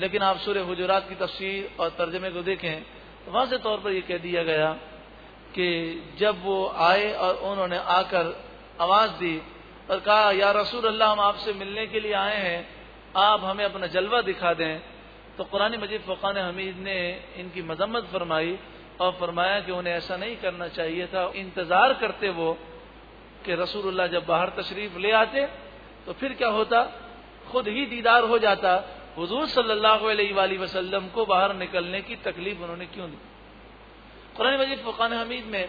लेकिन आप सूर्य हजरात की तफसीर और तर्जमे को देखें तो वाज तौर पर यह कह दिया गया कि जब वो आए और उन्होंने आकर आवाज़ दी और कहा, या रसूल अल्लाह हम आपसे मिलने के लिए आए हैं, आप हमें अपना जलवा दिखा दें। तो कुरानी मजीद फ़ुकान हमीद ने इनकी मजम्मत फरमाई और फरमाया कि उन्हें ऐसा नहीं करना चाहिए था। इंतज़ार करते वो कि रसूलुल्लाह जब बाहर तशरीफ़ ले आते तो फिर क्या होता? खुद ही दीदार हो जाता। हजूर सल्लल्लाहु अलैहि वसल्लम को बाहर निकलने की तकलीफ़ उन्होंने क्यों दी? कुरान मजीद फ़ुकान हमीद में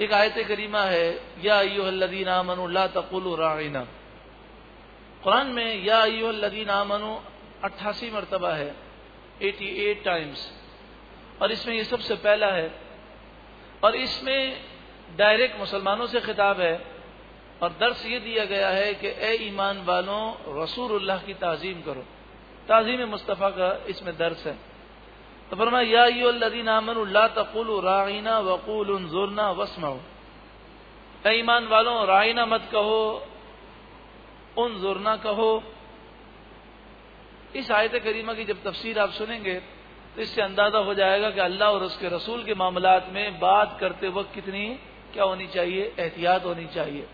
एक आयत करीमा है, या यूहल्लदीन आमनु ला तकुल राइना। कुरान में या यूहल्लदीन आमनु अट्ठासी मरतबा है, एटी एट टाइम्स। और इसमें ये सबसे पहला है, और इसमें डायरेक्ट मुसलमानों से खिताब है, और दर्श ये दिया गया है कि ए ईमान वालों, रसूलुल्लाह की ताजीम करो। ताजीम मुस्तफ़ा का इसमें दर्श है। तो फरमा यादीन आमन तकुल राइना वकूल जुरना वसमाओ ईमान वालों, राइना मत कहो उन जुरना कहो। इस आयत करीमा की जब तफसीर आप सुनेंगे तो इससे अंदाज़ा हो जाएगा कि अल्लाह और उसके रसूल के मामलात में बात करते वक्त कितनी, क्या होनी चाहिए, एहतियात होनी चाहिए।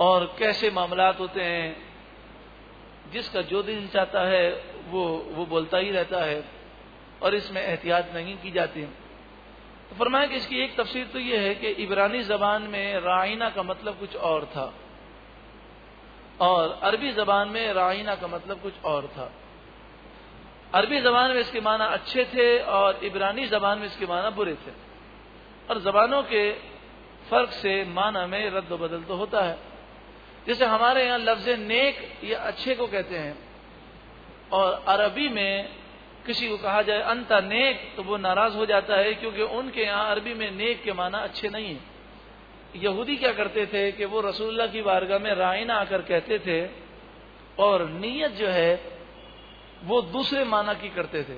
और कैसे मामलात होते हैं, जिसका जो दिन चाहता है, वो वो बोलता ही रहता है। और इसमें एहतियात नहीं की जाती है। तो फरमाया कि इसकी एक तफसीर तो यह है कि इबरानी जबान में राइना का मतलब कुछ और था। और अरबी जबान में राइना का मतलब कुछ और था। अरबी जबान में इसके माना अच्छे थे और इबरानी जबान में इसके माना बुरे थे। और जबानों के फ़र्क से माना में रद्द बदल तो होता है। जैसे हमारे यहाँ लफ्ज नेक या अच्छे को कहते हैं और अरबी में किसी को कहा जाए अंता नेक तो वो नाराज़ हो जाता है क्योंकि उनके यहाँ अरबी में नेक के माना अच्छे नहीं है। यहूदी क्या करते थे कि वो रसूलुल्लाह की वारगा में रायना आकर कहते थे और नीयत जो है, वो दूसरे माना की करते थे।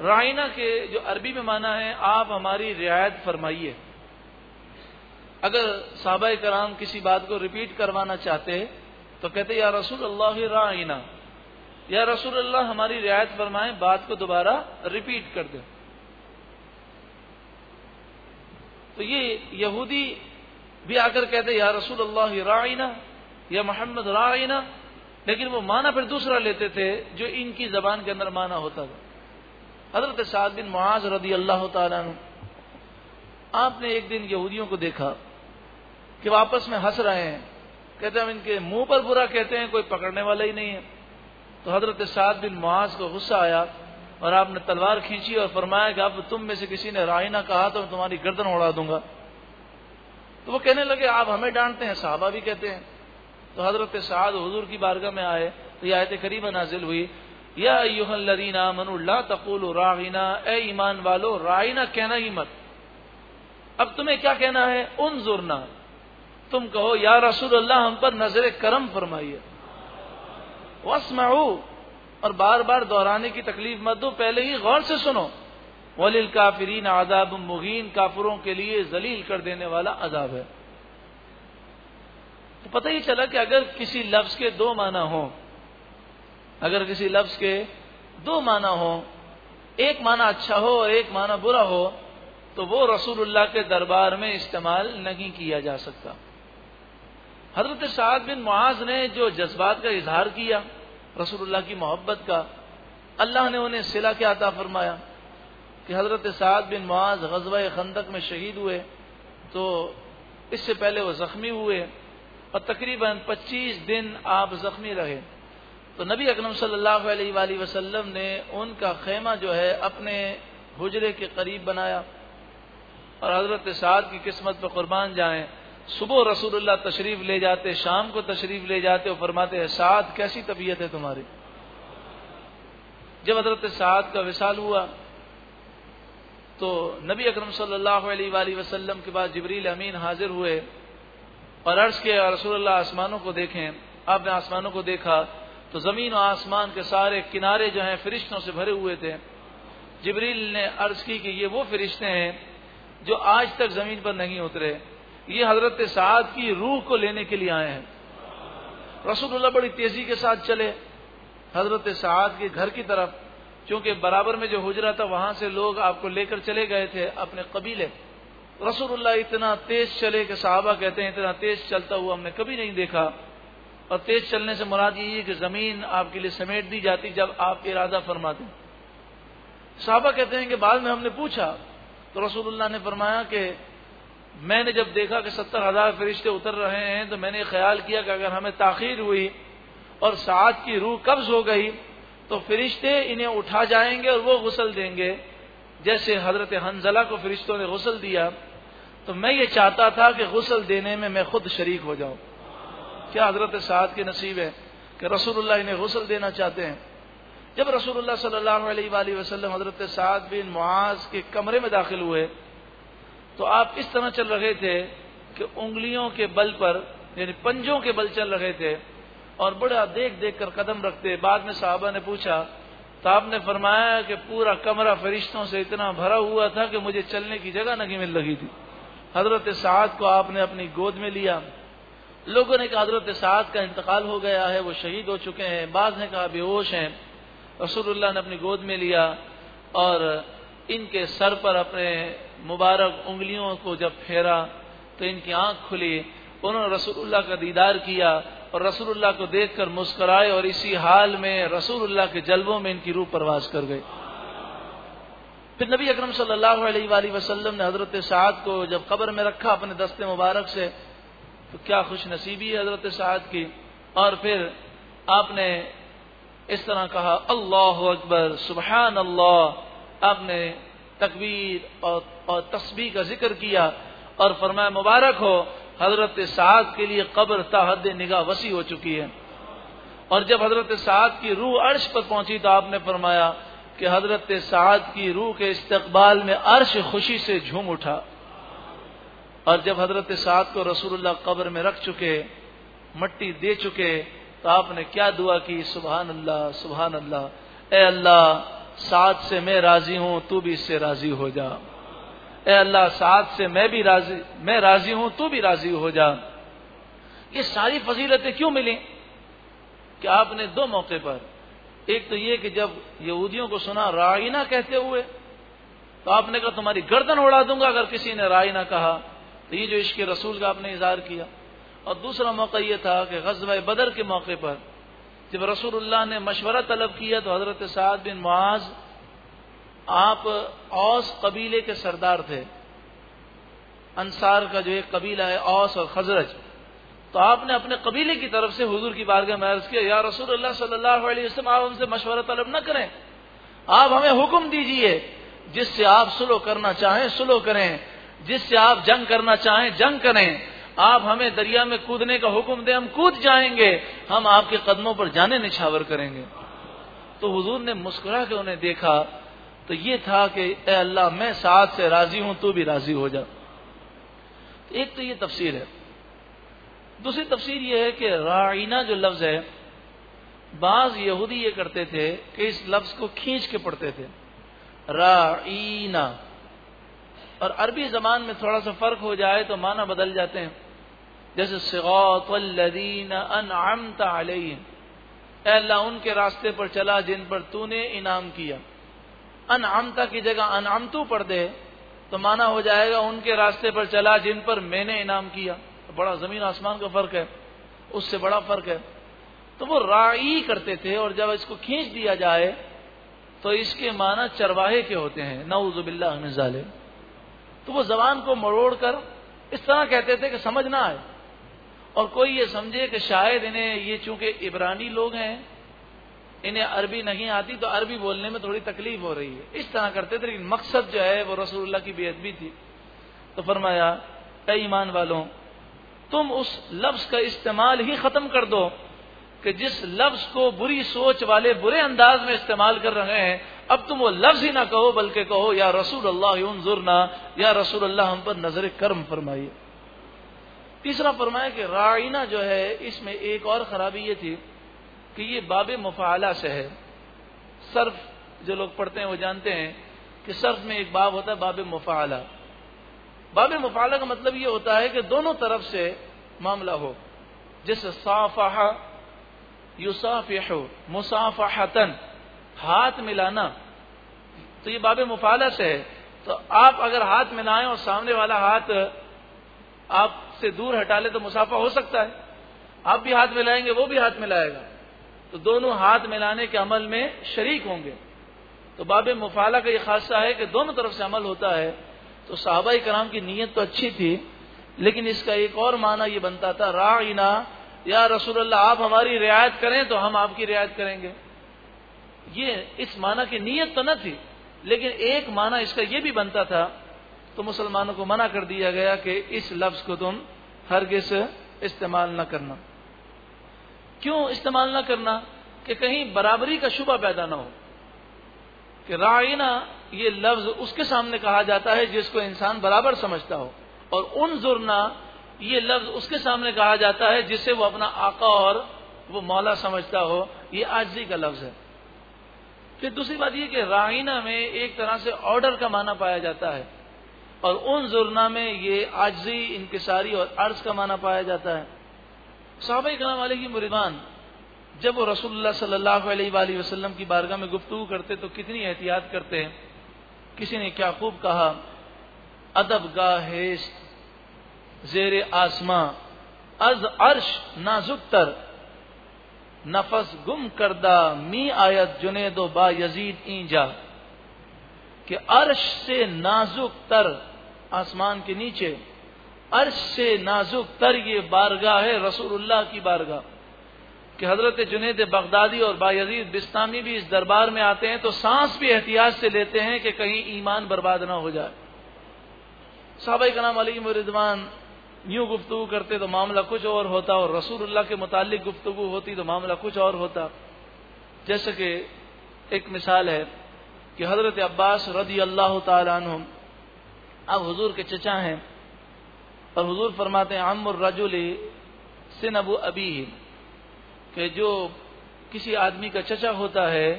रायना के जो अरबी में माना है, आप हमारी रियायत फरमाइए। अगर साहबा कराम किसी बात को रिपीट करवाना चाहते तो कहते, या रसूल अल्लाह राइना। या रसूल अल्लाह हमारी रियायत फरमाए, बात को दोबारा रिपीट कर दे। तो ये यहूदी भी आकर कहते या रसूल अल्लाह राइना या मोहम्मद राइना लेकिन वो माना फिर दूसरा लेते थे, जो इनकी जबान के अंदर माना होता था। हज़रत साद बिन मुआज रदी अल्लाह तु आपने एक दिन यहूदियों को देखा कि वो आपस में हंस रहे हैं। कहते हम इनके मुँह पर बुरा कहते हैं, कोई पकड़ने वाला ही नहीं है। तो हज़रत साद बिन मुआज को गुस्सा आया और आपने तलवार खींची और फरमाया कि अब तुम में से किसी ने रायना कहा तो मैं तुम्हारी गर्दन उड़ा दूँगा। तो वो कहने लगे, आप हमें डांटते हैं, साहबा भी कहते हैं। तो हज़रत साद हजूर की बारगाह में आए तो यह आयत करीब नाजिल हुई। या यूहल्लदीना मनुल्ला तकुल रागिना, ए ईमान वालो राइना कहना ही मत। अब तुम्हें क्या कहना है? उन जुरना तुम कहो, या रसूल अल्लाह हम पर नज़र करम फरमाइए। वसमाऊ। और बार बार दोहराने की तकलीफ़ मत दो, पहले ही गौर से सुनो। वलिल काफरीन आदाब मुहीन काफरों के लिए जलील कर देने वाला अजाब है। तो पता ही चला कि अगर किसी लफ्ज के दो माना हो, अगर किसी लफ्ज के दो माना हो, एक माना अच्छा हो और एक माना बुरा हो तो वो रसूलुल्लाह के दरबार में इस्तेमाल नहीं किया जा सकता। हज़रत साद बिन मुआज ने जो जज्बात का इजहार किया रसूलुल्लाह की मोहब्बत का। अल्लाह ने उन्हें सिला क्या अता फरमाया? कि हज़रत साद बिन मुआज गजवा खंदक में शहीद हुए तो इससे पहले वो जख्मी हुए और तकरीबन 25 दिन आप जख्मी रहे। तो नबी अकरम सल्लल्लाहु अलैहि वसल्लम ने उनका खेमा जो है अपने हुजरे के करीब बनाया और हज़रत साद की किस्मत पर कुर्बान जाए। सुबह रसूलुल्लाह तशरीफ़ ले जाते, शाम को तशरीफ़ ले जाते और फरमाते हैं साद, कैसी तबीयत है तुम्हारी? जब हज़रत साद का विशाल हुआ तो नबी अकरम सल्लल्लाहु अलैहि वसल्लम के बाद जबरील अमीन हाजिर हुए और अर्ज़ के रसूलुल्लाह, आसमानों को देखें। आपने आसमानों को देखा तो ज़मीन और आसमान के सारे किनारे जो हैं, फरिश्तों से भरे हुए थे। जबरील ने अर्ज़ की कि ये वो फरिश्ते हैं, जो आज तक ज़मीन पर नहीं उतरे। ये हज़रत साद की रूह को लेने के लिए आए हैं। रसूलुल्लाह बड़ी तेज़ी के साथ चले। हज़रत साद के घर की तरफ़, क्योंकि बराबर में जो हुजरा था, वहाँ से लोग आपको लेकर चले गए थे अपने कबीले। रसूलुल्लाह इतना तेज चले कि साहबा कहते हैं, इतना तेज चलता हुआ हमने कभी नहीं देखा। और तेज चलने से मुराद ये कि ज़मीन आपके लिए समेट दी जाती जब आप इरादा फरमाते। साहबा कहते हैं कि बाद में हमने पूछा तो रसूलुल्लाह ने फरमाया कि मैंने जब देखा कि सत्तर हज़ार फरिश्ते उतर रहे हैं तो मैंने ख्याल किया कि अगर हमें ताखिर हुई और सात की रूह कब्ज हो गई तो फरिश्ते इन्हें उठा जाएँगे और वो गुसल देंगे। जैसे हज़रत हंजला को फरिश्तों ने गुसल दिया तो मैं ये चाहता था कि गुसल देने में मैं खुद शरीक हो जाऊँ। क्या हज़रत साद के नसीब है कि रसूलुल्लाह इन्हें गुसल देना चाहते हैं? जब रसूलुल्लाह सल्लल्लाहु अलैहि वसल्लम हज़रत साद बिन मुआज के कमरे में दाखिल हुए तो आप इस तरह चल रहे थे कि उंगलियों के बल पर, यानी पंजों के बल चल रहे थे और बड़ा देख देख कर कदम रखते। बाद में साहबा ने पूछा तो आपने फरमाया कि पूरा कमरा फरिश्तों से इतना भरा हुआ था कि मुझे चलने की जगह नहीं मिल रही थी। हज़रत साद को आपने अपनी गोद में लिया। लोगों ने कहा, हज़रत साद का इंतकाल हो गया है, वो शहीद हो चुके हैं। बाद ने कहा, बेहोश हैं। रसूलुल्लाह ने अपनी गोद में लिया और इनके सर पर अपने मुबारक उंगलियों को जब फेरा तो इनकी आँख खुली। उन्होंने रसूलुल्लाह का दीदार किया और रसूलुल्लाह को देखकर मुस्कुराए और इसी हाल में रसूलुल्लाह के जलवों में इनकी रूह परवास कर गए फिर नबी अकरम सल्लल्लाहु अलैहि वसल्लम ने हज़रत साद को जब कब्र में रखा अपने दस्ते मुबारक से तो क्या खुश नसीबी है हज़रत साद की? और फिर आपने इस तरह कहा, अल्लाह अकबर सुबहान अल्लाह आपने तकबीर और, और तस्बी का ज़िक्र किया और फरमाया मुबारक हो हज़रत साद के लिए कब्र ताहद निगाह वसी हो चुकी है। और जब हज़रत साद की रूह अर्श पर पहुँची तो आपने फरमाया कि हज़रत साद की रूह के इस्तकबाल में अर्श खुशी से झूम उठा। और जब हज़रत साद को रसूलुल्लाह कब्र में रख चुके मट्टी दे चुके तो आपने क्या दुआ की? सुबहान अल्लाह सुबहान अल्लाह ए अल्लाह साथ से मैं राज़ी हूँ, तू भी इससे राज़ी हो जा। ए अल्लाह, साथ से मैं भी राज़ी, मैं राज़ी हूँ, तू भी राज़ी हो जा। ये सारी फजीलतें क्यों मिली? कि आपने दो मौके पर, एक तो ये कि जब यहूदियों को सुना राइना कहते हुए तो आपने कहा, तुम्हारी गर्दन उड़ा दूँगा अगर किसी ने राइना कहा। तो ये जो इश्क रसूल का आपने इजहार किया। और दूसरा मौका यह था कि गजब बदर के मौके पर जब रसूलुल्लाह ने मशवरा तलब किया तो हज़रत साद बिन मुआज आप औस कबीले के सरदार थे। अंसार का जो एक कबीला है, औस और खजरज। तो आपने अपने कबीले की तरफ़ से हुजूर की बारगाह में अर्ज़ किया, या रसूल सल्लल्लाहु अलैहि वसल्लम, आप हमसे मशवरा तलब न करें। आप हमें हुक्म दीजिए जिससे आप सुलो करना चाहें सुलो करें। जिससे आप जंग करना चाहें, जंग करें। आप हमें दरिया में कूदने का हुक्म दें, हम कूद जाएँगे, हम आपके कदमों पर जाने निछावर करेंगे। तो हुजूर ने मुस्कुरा के उन्हें देखा तो ये था कि, ए अल्लाह, मैं साथ से राज़ी हूँ, तू भी राज़ी हो जा। तो एक तो ये तफसीर है। दूसरी तफसीर यह है कि राइना जो लफ्ज है, बाज यहूदी ये करते थे कि इस लफ्ज को खींच के पढ़ते थे। राइना। और अरबी जबान में थोड़ा सा फ़र्क हो जाए तो माना बदल जाते हैं। जैसे सिगौतल्लदीन अनअमता अलैहिम। अल्लाह, उनके रास्ते पर चला जिन पर तूने इनाम किया। अनआमता की जगह अनआमतू पढ़ दे तो माना हो जाएगा, उनके रास्ते पर चला जिन पर मैंने इनाम किया। तो बड़ा ज़मीन आसमान का फ़र्क है। उससे बड़ा फ़र्क है। तो वो राई करते थे, और जब इसको खींच दिया जाए तो इसके माना चरवाहे के होते हैं। नऊजुबिल्ला तो वो जबान को मरोड़ कर इस तरह कहते थे कि समझ ना आए। और कोई ये समझे कि शायद इन्हें ये चूँकि इबरानी लोग हैं, इन्हें अरबी नहीं आती तो अरबी बोलने में थोड़ी तकलीफ़ हो रही है। इस तरह करते थे, लेकिन मकसद जो है, वो रसूलुल्लाह की बेअदबी थी। तो फरमाया कई ईमान वालों, तुम उस लफ्ज का इस्तेमाल ही खत्म कर दो कि जिस लफ्ज को बुरी सोच वाले बुरे अंदाज में इस्तेमाल कर रहे हैं, अब तुम वो लफ्ज ही ना कहो, बल्कि कहो, या रसूल अल्लाह जुर्ना या रसूल अल्लाह हम पर नज़र कर्म फरमाइए। तीसरा फरमाया कि राइना जो है, इसमें एक और खराबी ये थी कि ये बाब मुफाला से है। सर्फ जो लोग पढ़ते हैं वो जानते हैं कि सर्फ में एक बाब होता है बाब मुफाला। बाब मुफाला का मतलब ये होता है कि दोनों तरफ़ से मामला हो। जिस साफा युसाफिह मुसाफाहतन, हाथ मिलाना तो ये बाब मुफाला से है। तो आप अगर हाथ मिलाएँ और सामने वाला हाथ आपसे दूर हटा ले तो मुसाफा हो सकता है। आप भी हाथ मिलाएँगे, वो भी हाथ मिलाएगा। तो दोनों हाथ मिलाने के अमल में शरीक होंगे। तो बाब मुफाला का यह खासा है कि दोनों तरफ़ से अमल होता है। तो साहबा कराम की नीयत तो अच्छी थी, लेकिन इसका एक और माना यह बनता था, राइना, या रसूलुल्लाह, आप हमारी रियायत करें तो हम आपकी रियायत करेंगे। ये इस माना की नीयत तो न थी, लेकिन एक माना इसका यह भी बनता था तो मुसलमानों को मना कर दिया गया कि इस लफ्ज को तुम हरगिज इस्तेमाल न करना। क्यों इस्तेमाल न करना? कि कहीं बराबरी का शुबा पैदा ना हो। कि राइना ये लफ्ज उसके सामने कहा जाता है जिसको इंसान बराबर समझता हो। और उन जुर्ना ये लफ्ज उसके सामने कहा जाता है जिसे वो अपना आका और वो मौला समझता हो। ये आजी का लफ्ज है। फिर दूसरी बात यह कि राइना में एक तरह से ऑर्डर का माना पाया जाता है। और उन जुर्ना में ये आजी इनकसारी और अर्ज़ का माना पाया जाता है। साहब कलाम वाले की मुरिदान, जब वो रसूलुल्लाह सल्लल्लाहु अलैहि वसल्लम की बारगाह में गुफ्तु करते तो कितनी एहतियात करते किसी ने क्या खूब कहा? अदब गाहेस्त जेर आसमा, अज अर्श नाजुक तर नफस गुम करदा, मी आयत जुनेदो बा यजीद ईजा। कि अर्श से नाजुक तर आसमान के नीचे, अर्श से नाजुक तर ये बारगाह है, रसूलुल्लाह की बारगाह। कि हज़रत जुनेद बगदादी और बायजीद बिस्तामी भी इस दरबार में आते हैं तो सांस भी एहतियात से लेते हैं कि कहीं ईमान बर्बाद ना हो जाए। साहब कलाम अली मुरिदवान यूँ गुफ्तु करते तो मामला कुछ और होता और रसूलुल्लाह के मुतालिक गुफ्तु होती तो मामला कुछ और होता। जैसे कि एक मिसाल है कि हज़रत अब्बास रदी अल्लाह तु अब हुजूर के चचा हैं। और हुजूर फरमाते हैं अमर रजुल सिन अबू अबी कि जो किसी आदमी का चचा होता है,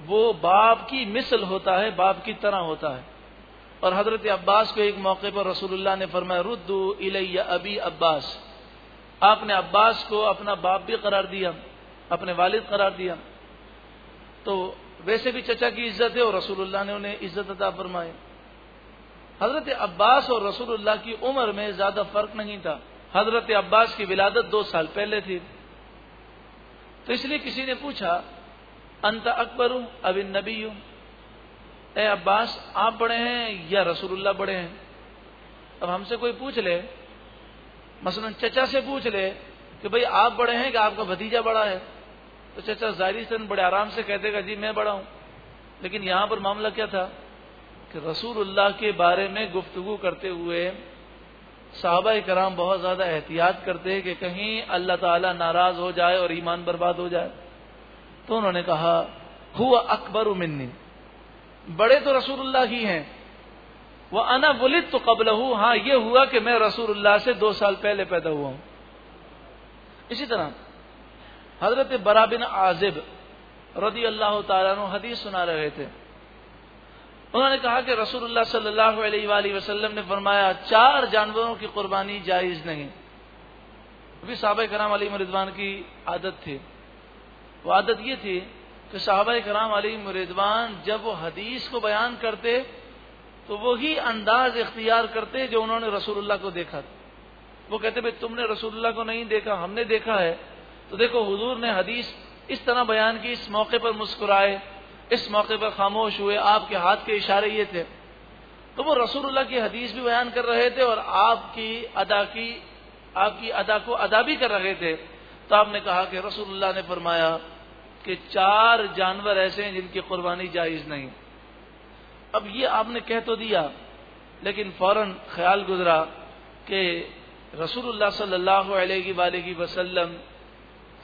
वो बाप की मिसल होता है, बाप की तरह होता है। और हज़रत अब्बास को एक मौके पर रसूलुल्लाह ने फरमाया, रुद्दू इलैया अबी अब्बास। आपने अब्बास को अपना बाप भी करार दिया, अपने वालिद करार दिया। तो वैसे भी चचा की इज़्ज़त है और रसूलुल्लाह ने उन्हें इज़्ज़त अता फरमाए हज़रत अब्बास और रसूलुल्लाह की उम्र में ज़्यादा फ़र्क नहीं था। हज़रत अब्बास की विलादत दो साल पहले थी। तो इसलिए किसी ने पूछा, अंत अकबर अबिन नबी ए अब्बास, आप बड़े हैं या रसूलुल्लाह बड़े हैं? अब हमसे कोई पूछ ले। मसलन चचा से पूछ ले कि, भाई, आप बड़े हैं कि आपका भतीजा बड़ा है? तो चचा, ज़ाहिर बड़े आराम से कह देगा जी, मैं बड़ा हूँ। लेकिन यहाँ पर मामला क्या था? रसूलुल्लाह के बारे में गुफ्तगु करते हुए साहबा कराम बहुत ज़्यादा एहतियात करते हैं कि कहीं अल्लाह ताला नाराज़ हो जाए और ईमान बर्बाद हो जाए। तो उन्होंने कहा, हुआ अकबर मिन्नी। बड़े तो रसूलुल्लाह ही हैं। वह अना वलिद तो कबल हूँ हाँ ये हुआ कि मैं रसूलुल्लाह से दो साल पहले पैदा हुआ हूँ। इसी तरह, हज़रत बराबिन आजिब रदी अल्लाह तु हदीस सुना रहे थे। उन्होंने कहा कि रसूलुल्लाह सल्लल्लाहु अलैहि वसल्लम ने फरमाया, चार जानवरों की कुर्बानी जायज़ नहीं। अभी साहब कराम अली मरिदवान की आदत थी। वो आदत ये थी कि साहब कराम अली मुरिदवान जब वो हदीस को बयान करते तो वही अंदाज इख्तियार करते जो उन्होंने रसूलुल्लाह को देखा वो कहते, भाई, तुमने रसूलुल्लाह को नहीं देखा, हमने देखा है। तो देखो, हुजूर ने हदीस इस तरह बयान की, इस मौके पर मुस्कुराए। इस मौके पर खामोश हुए, आपके हाथ के इशारे ये थे। तो वो रसूलुल्लाह की हदीस भी बयान कर रहे थे और आपकी अदा की, आपकी अदा को अदा भी कर रहे थे। तो आपने कहा कि रसूलुल्लाह ने फरमाया कि चार जानवर ऐसे हैं जिनकी कुर्बानी जायज़ नहीं। अब ये आपने कह तो दिया, लेकिन फ़ौरन ख्याल गुजरा कि रसूलुल्लाह सल्लल्लाहु अलैहि वसल्लम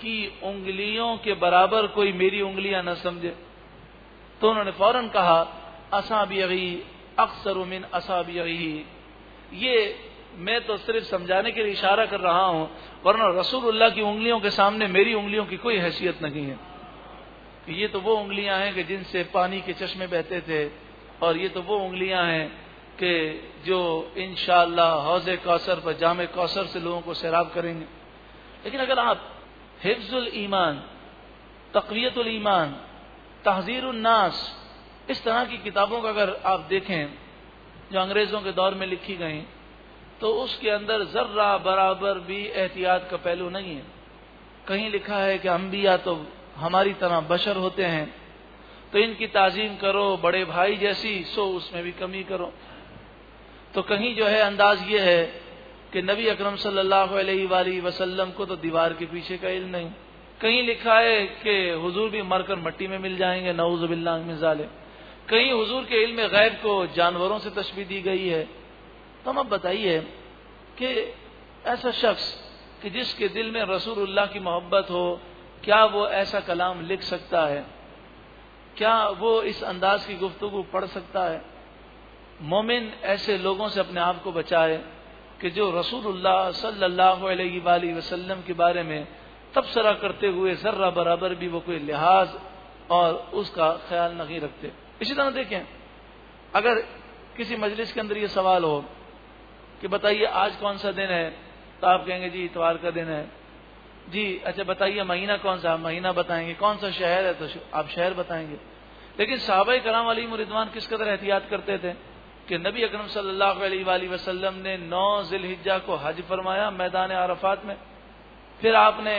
की उंगलियों के बराबर कोई मेरी उंगलियाँ न समझे। तो उन्होंने फ़ौरन कहा असाबी अक्सर उमिन असाबी ये मैं तो सिर्फ़ समझाने के लिए इशारा कर रहा हूँ, वरना रसूलुल्लाह की उंगलियों के सामने मेरी उंगलियों की कोई हैसियत नहीं है। ये तो वो उंगलियाँ हैं कि जिनसे पानी के चश्मे बहते थे, और ये तो वो उंगलियाँ हैं कि जो इन हौज कौसर पर, जाम कौसर से लोगों को सैराब करेंगे। लेकिन अगर आप हिफ्जुल ईमान तकवीतुल ईमान तहजीर उन्नास इस तरह की किताबों का अगर आप देखें, जो अंग्रेज़ों के दौर में लिखी गई तो उसके अंदर जर्रा बराबर भी एहतियात का पहलू नहीं है। कहीं लिखा है कि अम्बिया तो हमारी तरह बशर होते हैं तो इनकी ताजीम करो, बड़े भाई जैसी, सो उसमें भी कमी करो। तो कहीं जो है, अंदाज ये है कि नबी अकरम सल्लल्लाहु अलैहि वसल्लम को तो दीवार के पीछे का इल्म नहीं। कहीं लिखा है कि हुजूर भी मरकर मट्टी में मिल जाएँगे नऊजुबिल्ला मिजाले कहीं हुजूर के इल्म गैब को जानवरों से तस्वीर दी गई है। तो हम अब बताइए कि ऐसा शख्स कि जिसके दिल में रसूलुल्लाह की मोहब्बत हो, क्या वो ऐसा कलाम लिख सकता है? क्या वो इस अंदाज की गुफ्तु पढ़ सकता है? मोमिन ऐसे लोगों से अपने आप को बचाए कि जो रसूलुल्लाह सल्लल्लाहु अलैहि वसल्लम के बारे में तबसरा करते हुए जर्रा बराबर भी वो कोई लिहाज और उसका ख्याल नहीं रखते। इसी तरह देखें, अगर किसी मजलिस के अंदर ये सवाल हो कि बताइए आज कौन सा दिन है तो आप कहेंगे, जी, इतवार का दिन है। जी अच्छा बताइए, महीना कौन सा महीना बताएँगे। कौन सा शहर है? तो आप शहर बताएँगे। लेकिन साहब कराम अली मुरिदवान किस कदर एहतियात करते थे कि नबी अकरम सल्लल्लाहु अलैहि वसल्लम ने नौ जिलहिजा को हज फरमाया मैदान आरफात में। फिर आपने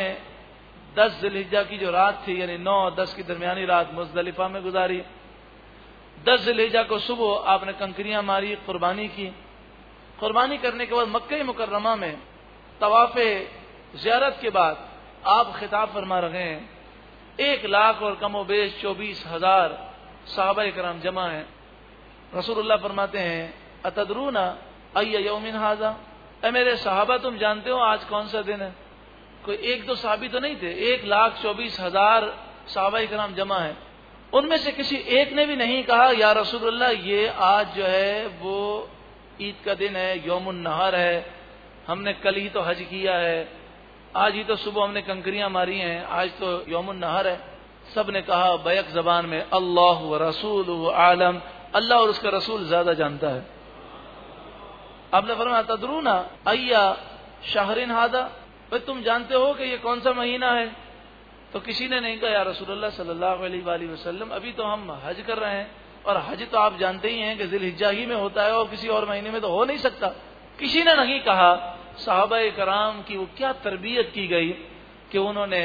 दस जिलहिजा की जो रात थी, यानी नौ दस की दरमियानी रात मुजदलिफा में गुजारी। दस जिलहिजा को सुबह आपने कंकरियाँ मारी, कुर्बानी की। कुर्बानी करने के बाद मक्के मुकर्रमा में तवाफ़े जियारत के बाद आप खिताब फरमा रहे हैं, एक लाख और कमो बेश चौबीस हज़ार साहब कराम जमा है। रसूलुल्लाह फरमाते हैं, अतदरूना अय यौमिन हाजा? अ मेरे साहबा, तुम जानते हो आज कौन सा दिन है? कोई एक दो साहबी तो नहीं थे, एक लाख चौबीस हज़ार साहब कराम जमा है। उनमें से किसी एक ने भी नहीं कहा, या रसूलुल्लाह, ये आज जो है, वो ईद का दिन है, योमुन नहर है, हमने कल ही तो हज किया है, आज ही तो सुबह हमने कंकरियाँ मारी हैं, आज तो योमुन नहर है। सबने कहा, बैक जबान में, अल्लाह रसूल व आलम। अल्लाह और उसका रसूल ज़्यादा जानता है। आपने फरमाया, तदरूना अय्या शाहरिन हादा? भाई, तुम जानते हो कि ये कौन सा महीना है? तो किसी ने नहीं कहा, या रसूलुल्लाह सल्लल्लाहु अलैहि वसल्लम, अभी तो हम हज कर रहे हैं। और हज तो आप जानते ही हैं कि जिल हिज्जा ही में होता है और किसी और महीने में तो हो नहीं सकता। किसी ने नहीं कहा। साहब कराम की वो क्या तरबियत की गई कि उन्होंने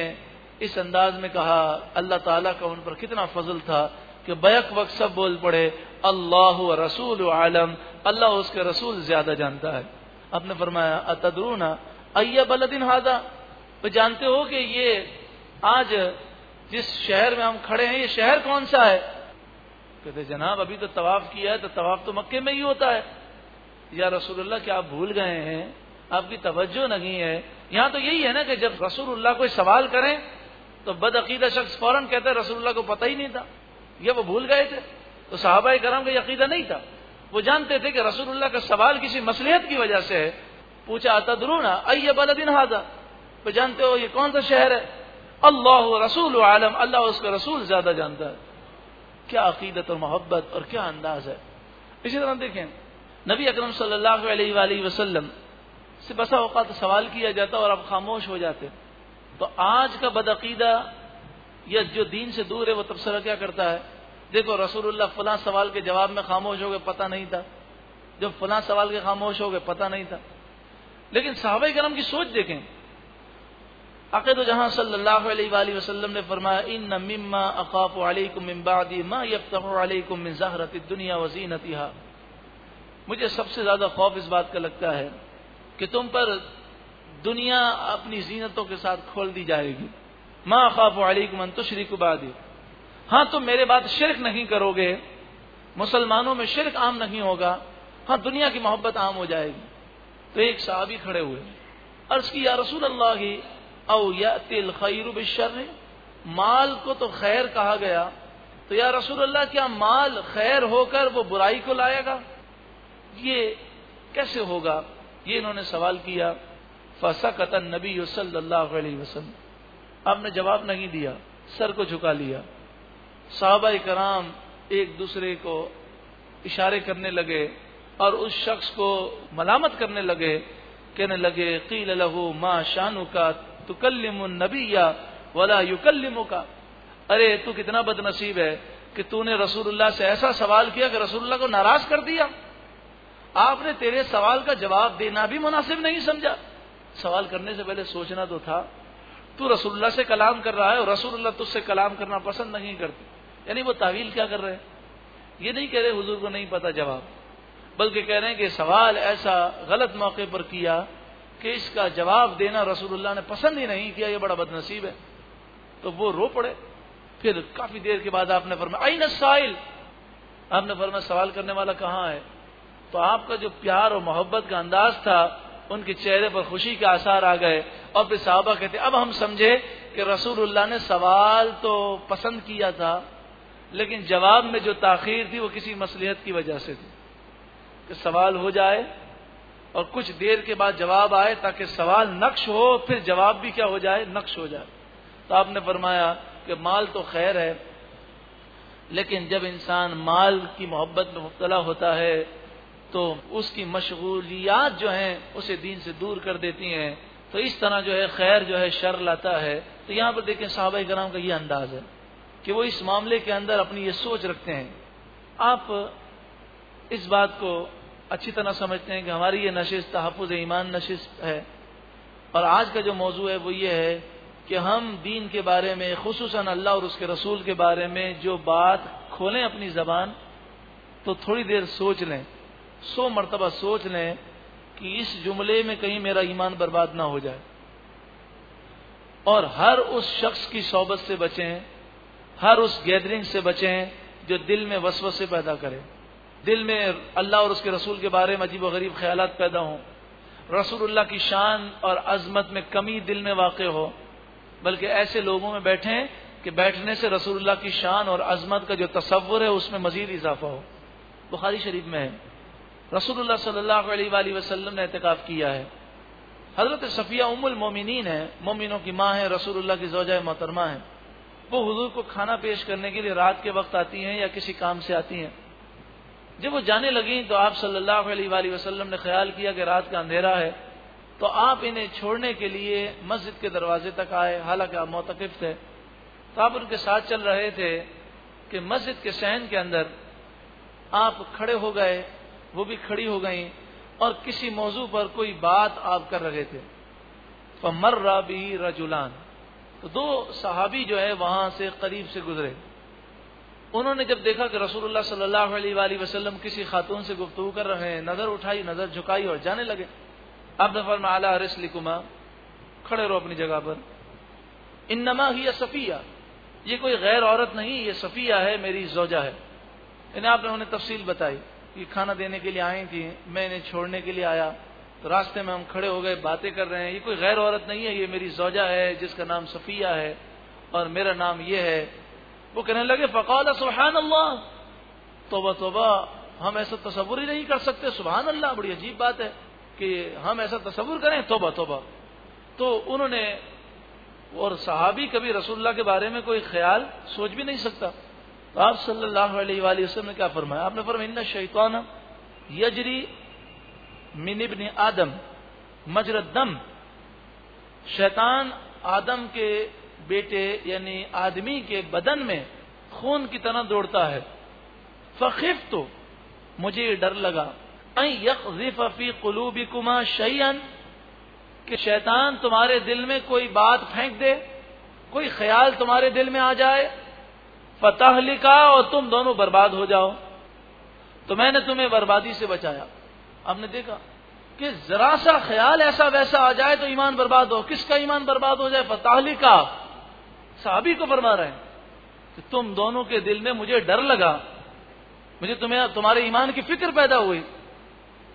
इस अंदाज में कहा, अल्लाह ताला का उन पर कितना फजल था कि बैक वक्त सब बोल पड़े, अल्लाह रसूल आलम, अल्लाह उसके रसूल ज़्यादा जानता है। आपने फरमाया, अतदरूना अय्या बलदिन हादा। तो जानते हो कि ये आज जिस शहर में हम खड़े हैं, ये शहर कौन सा है? कहते, जनाब, अभी तो तवाफ किया है तो तवाफ तो मक्के में ही होता है। या रसूलुल्लाह, क्या आप भूल गए हैं? आपकी तवज्जो नहीं है। यहाँ तो यही है ना कि जब रसूलुल्लाह कोई सवाल करें तो बदअकीदा शख्स फ़ौरन कहते हैं, रसूलुल्लाह को पता ही नहीं था। ये वो भूल गए थे। तो साहबा कराम का यकीदा नहीं था। वो जानते थे कि रसूलुल्लाह का सवाल किसी मसलियत की वजह से है। पूछा तदरूना अय बलदिन हाजा? वो जानते हो, ये कौन सा शहर है? अल्लाह रसूल आलम। अल्लाह उसका रसूल ज़्यादा जानता है। क्या अकीदत और मोहब्बत और क्या अंदाज है? इसी तरह देखें, नबी अकरम सल्लल्लाहु अलैहि वसल्लम से बसा औकात सवाल किया जाता और आप खामोश हो जाते। तो आज का बदअकीदा या जो दीन से दूर है, वो तबसरा क्या करता है? देखो, रसूलुल्लाह फला सवाल के जवाब में खामोश हो गए, पता नहीं था। जब फला सवाल के खामोश हो गए, पता नहीं था। लेकिन साहब करम की सोच देखें। अक़द जहाँ सल्लल्लाहु अलैहि ने फरमाया इन मिम्मा अकाफ अलैकुम मिन बादी मा यफ्तहु अलैकुम मिन ज़हरति दुनिया मुझे सबसे ज़्यादा खौफ इस बात का लगता है कि तुम पर दुनिया अपनी जीनतों के साथ खोल दी जाएगी। माँ खाफ अलैकुम अन तुशरिकु हाँ तुम मेरे बात शिरक नहीं करोगे। मुसलमानों में शिरक आम नहीं होगा। हाँ दुनिया की मोहब्बत आम हो जाएगी। तो एक साहबी खड़े हुए अर्ज़ की, या रसूल अल्लाह औ या तिल खैर बिशर माल को तो खैर कहा गया। तो या रसूल अल्लाह क्या माल खैर होकर वो बुराई को लाएगा? ये कैसे होगा? ये इन्होंने सवाल किया। फसा कतन नबी सल्लल्लाहु आपने जवाब नहीं दिया, सर को झुका लिया। साहबा कराम एक दूसरे को इशारे करने लगे। और उस शख्स को मलामत करने लगे, कहने लगे, कील लहू माँ शानु का तुकल्लिम नबीया वला युकल्लिमो का अरे, तू कितना बदनसीब है कि तूने रसूलुल्लाह से ऐसा सवाल किया कि रसूलुल्लाह को नाराज़ कर दिया। आपने तेरे सवाल का जवाब देना भी मुनासिब नहीं समझा। सवाल करने से पहले सोचना तो था, तू रसूलुल्लाह से कलाम कर रहा है और रसूलुल्लाह तुझसे कलाम करना पसंद नहीं करती। यानी वो तावील क्या कर रहे हैं? ये नहीं कह रहे, हुजूर को नहीं पता जवाब। बल्कि कह रहे हैं कि सवाल ऐसा गलत मौके पर किया कि इसका जवाब देना रसूलुल्लाह ने पसंद ही नहीं किया, ये बड़ा बदनसीब है। तो वो रो पड़े। फिर काफ़ी देर के बाद आपने फरमाया आई साइल? आपने फरमाया, सवाल करने वाला कहाँ है? तो आपका जो प्यार और मोहब्बत का अंदाज था, उनके चेहरे पर खुशी के आसार आ गए। और फिर साहबा कहते, अब हम समझे कि रसूलुल्लाह ने सवाल तो पसंद किया था, लेकिन जवाब में जो ताखीर थी वो किसी मसलियत की वजह से थी। कि सवाल हो जाए और कुछ देर के बाद जवाब आए ताकि सवाल नक्श हो, फिर जवाब भी क्या हो जाए? नक्श हो जाए। तो आपने फरमाया कि माल तो खैर है, लेकिन जब इंसान माल की मोहब्बत में मुबतला होता है तो उसकी मशगूलियात जो हैं, उसे दीन से दूर कर देती हैं। तो इस तरह जो है, खैर जो है, शर लाता है। तो यहाँ पर देखें साहब कराम का ये अंदाज है कि वो इस मामले के अंदर अपनी ये सोच रखते हैं। आप इस बात को अच्छी तरह समझते हैं कि हमारी ये नशिश तहफ़ ईमान नशिश है। और आज का जो मौजू है, वो ये है कि हम दीन के बारे में खसूस अल्लाह और उसके रसूल के बारे में जो बात खोलें अपनी जबान तो थोड़ी देर सोच लें। सौ मरतबा सोच लें कि इस जुमले में कहीं मेरा ईमान बर्बाद ना हो जाए। और हर उस शख्स की सोबत से बचें, हर उस गैदरिंग से बचें, जो दिल में वसव से पैदा करे। दिल में अल्लाह और उसके रसूल के बारे में अजीब व गरीब ख्याल पैदा हों। रसूलुल्लाह की शान और अजमत में कमी दिल में वाक़ हो। बल्कि ऐसे लोगों में बैठें कि बैठने से रसूलुल्लाह की शान और अजमत का जो तस्वुर है, उसमें मजीद इजाफा हो। बुखारी शरीफ में है। रसूलुल्लाह सल्लल्लाहु अलैहि वसल्लम ने एहतिकाफ किया है। हज़रत सफ़िया उमुल मोमिनीन है। मोमिनों की माँ है, रसूलुल्लाह की जोजा मोहतरमा है। वो हुजूर को खाना पेश करने के लिए रात के वक्त आती हैं या किसी काम से आती हैं। जब वो जाने लगी तो आप सल्लल्लाहु अलैहि वसल्लम ने ख्याल किया कि रात का अंधेरा है तो आप इन्हें छोड़ने के लिए मस्जिद के दरवाजे तक आए। हालाँकि आप मोतकफ थे। तो आप उनके साथ चल रहे थे कि मस्जिद के सहन के अंदर आप खड़े हो गए, वो भी खड़ी हो गई, और किसी मौजू पर कोई बात आप कर रहे थे। मर्रा भी रजुलान। तो दो सहाबी जो है, वहाँ से करीब से गुजरे। उन्होंने जब देखा कि रसूलुल्लाह सल्लल्लाहु अलैहि वसल्लम किसी खातून से गुफ्तु कर रहे हैं, नज़र उठाई, नज़र झुकाई और जाने लगे। अब नफर में आला रसलिकुमा, खड़े रहो अपनी जगह पर। इन नमा ही सफिया, ये कोई गैर औरत नहीं, ये सफिया है, मेरी जोजा है। इन्हें आपने उन्हें तफसील बताई कि खाना देने के लिए आई थी मैं इन्हें छोड़ने के लिए आया। तो रास्ते में हम खड़े हो गए, बातें कर रहे हैं, ये कोई गैर औरत नहीं है, ये मेरी जोजा है, जिसका नाम सफिया है और मेरा नाम ये है वो कहने लगे, फ़काल सुबहान अल्लाह तोबा तोबा, हम ऐसा तस्वुर ही नहीं कर सकते। सुबहान अल्लाह बड़ी अजीब बात है कि हम ऐसा तस्वुर करें। तोबा तोबा। तो उन्होंने, और सहाबी कभी रसुल्ला के बारे में कोई ख्याल सोच भी नहीं सकता। तो आप सल्लल्लाहु अलैहि वसल्लम ने क्या फरमाया? आपने फरमाया, इन्ना शैतान यजरी मिनिबन आदम मजरदम शैतान आदम के बेटे यानी आदमी के बदन में खून की तरह दौड़ता है। फखिफ तो मुझे डर लगा। यकफी कुलूबिकुमा शैन कि शैतान तुम्हारे दिल में कोई बात फेंक दे, कोई ख्याल तुम्हारे दिल में आ जाए। फतह लिखा और तुम दोनों बर्बाद हो जाओ। तो मैंने तुम्हें बर्बादी से बचाया। आपने देखा कि जरा सा ख्याल ऐसा वैसा आ जाए तो ईमान बर्बाद हो। किसका ईमान बर्बाद हो जाए? फताहली का साहबी को फरमा रहे हैं कि तुम दोनों के दिल में मुझे डर लगा। मुझे तुम्हें, तुम्हारे ईमान की फ़िक्र पैदा हुई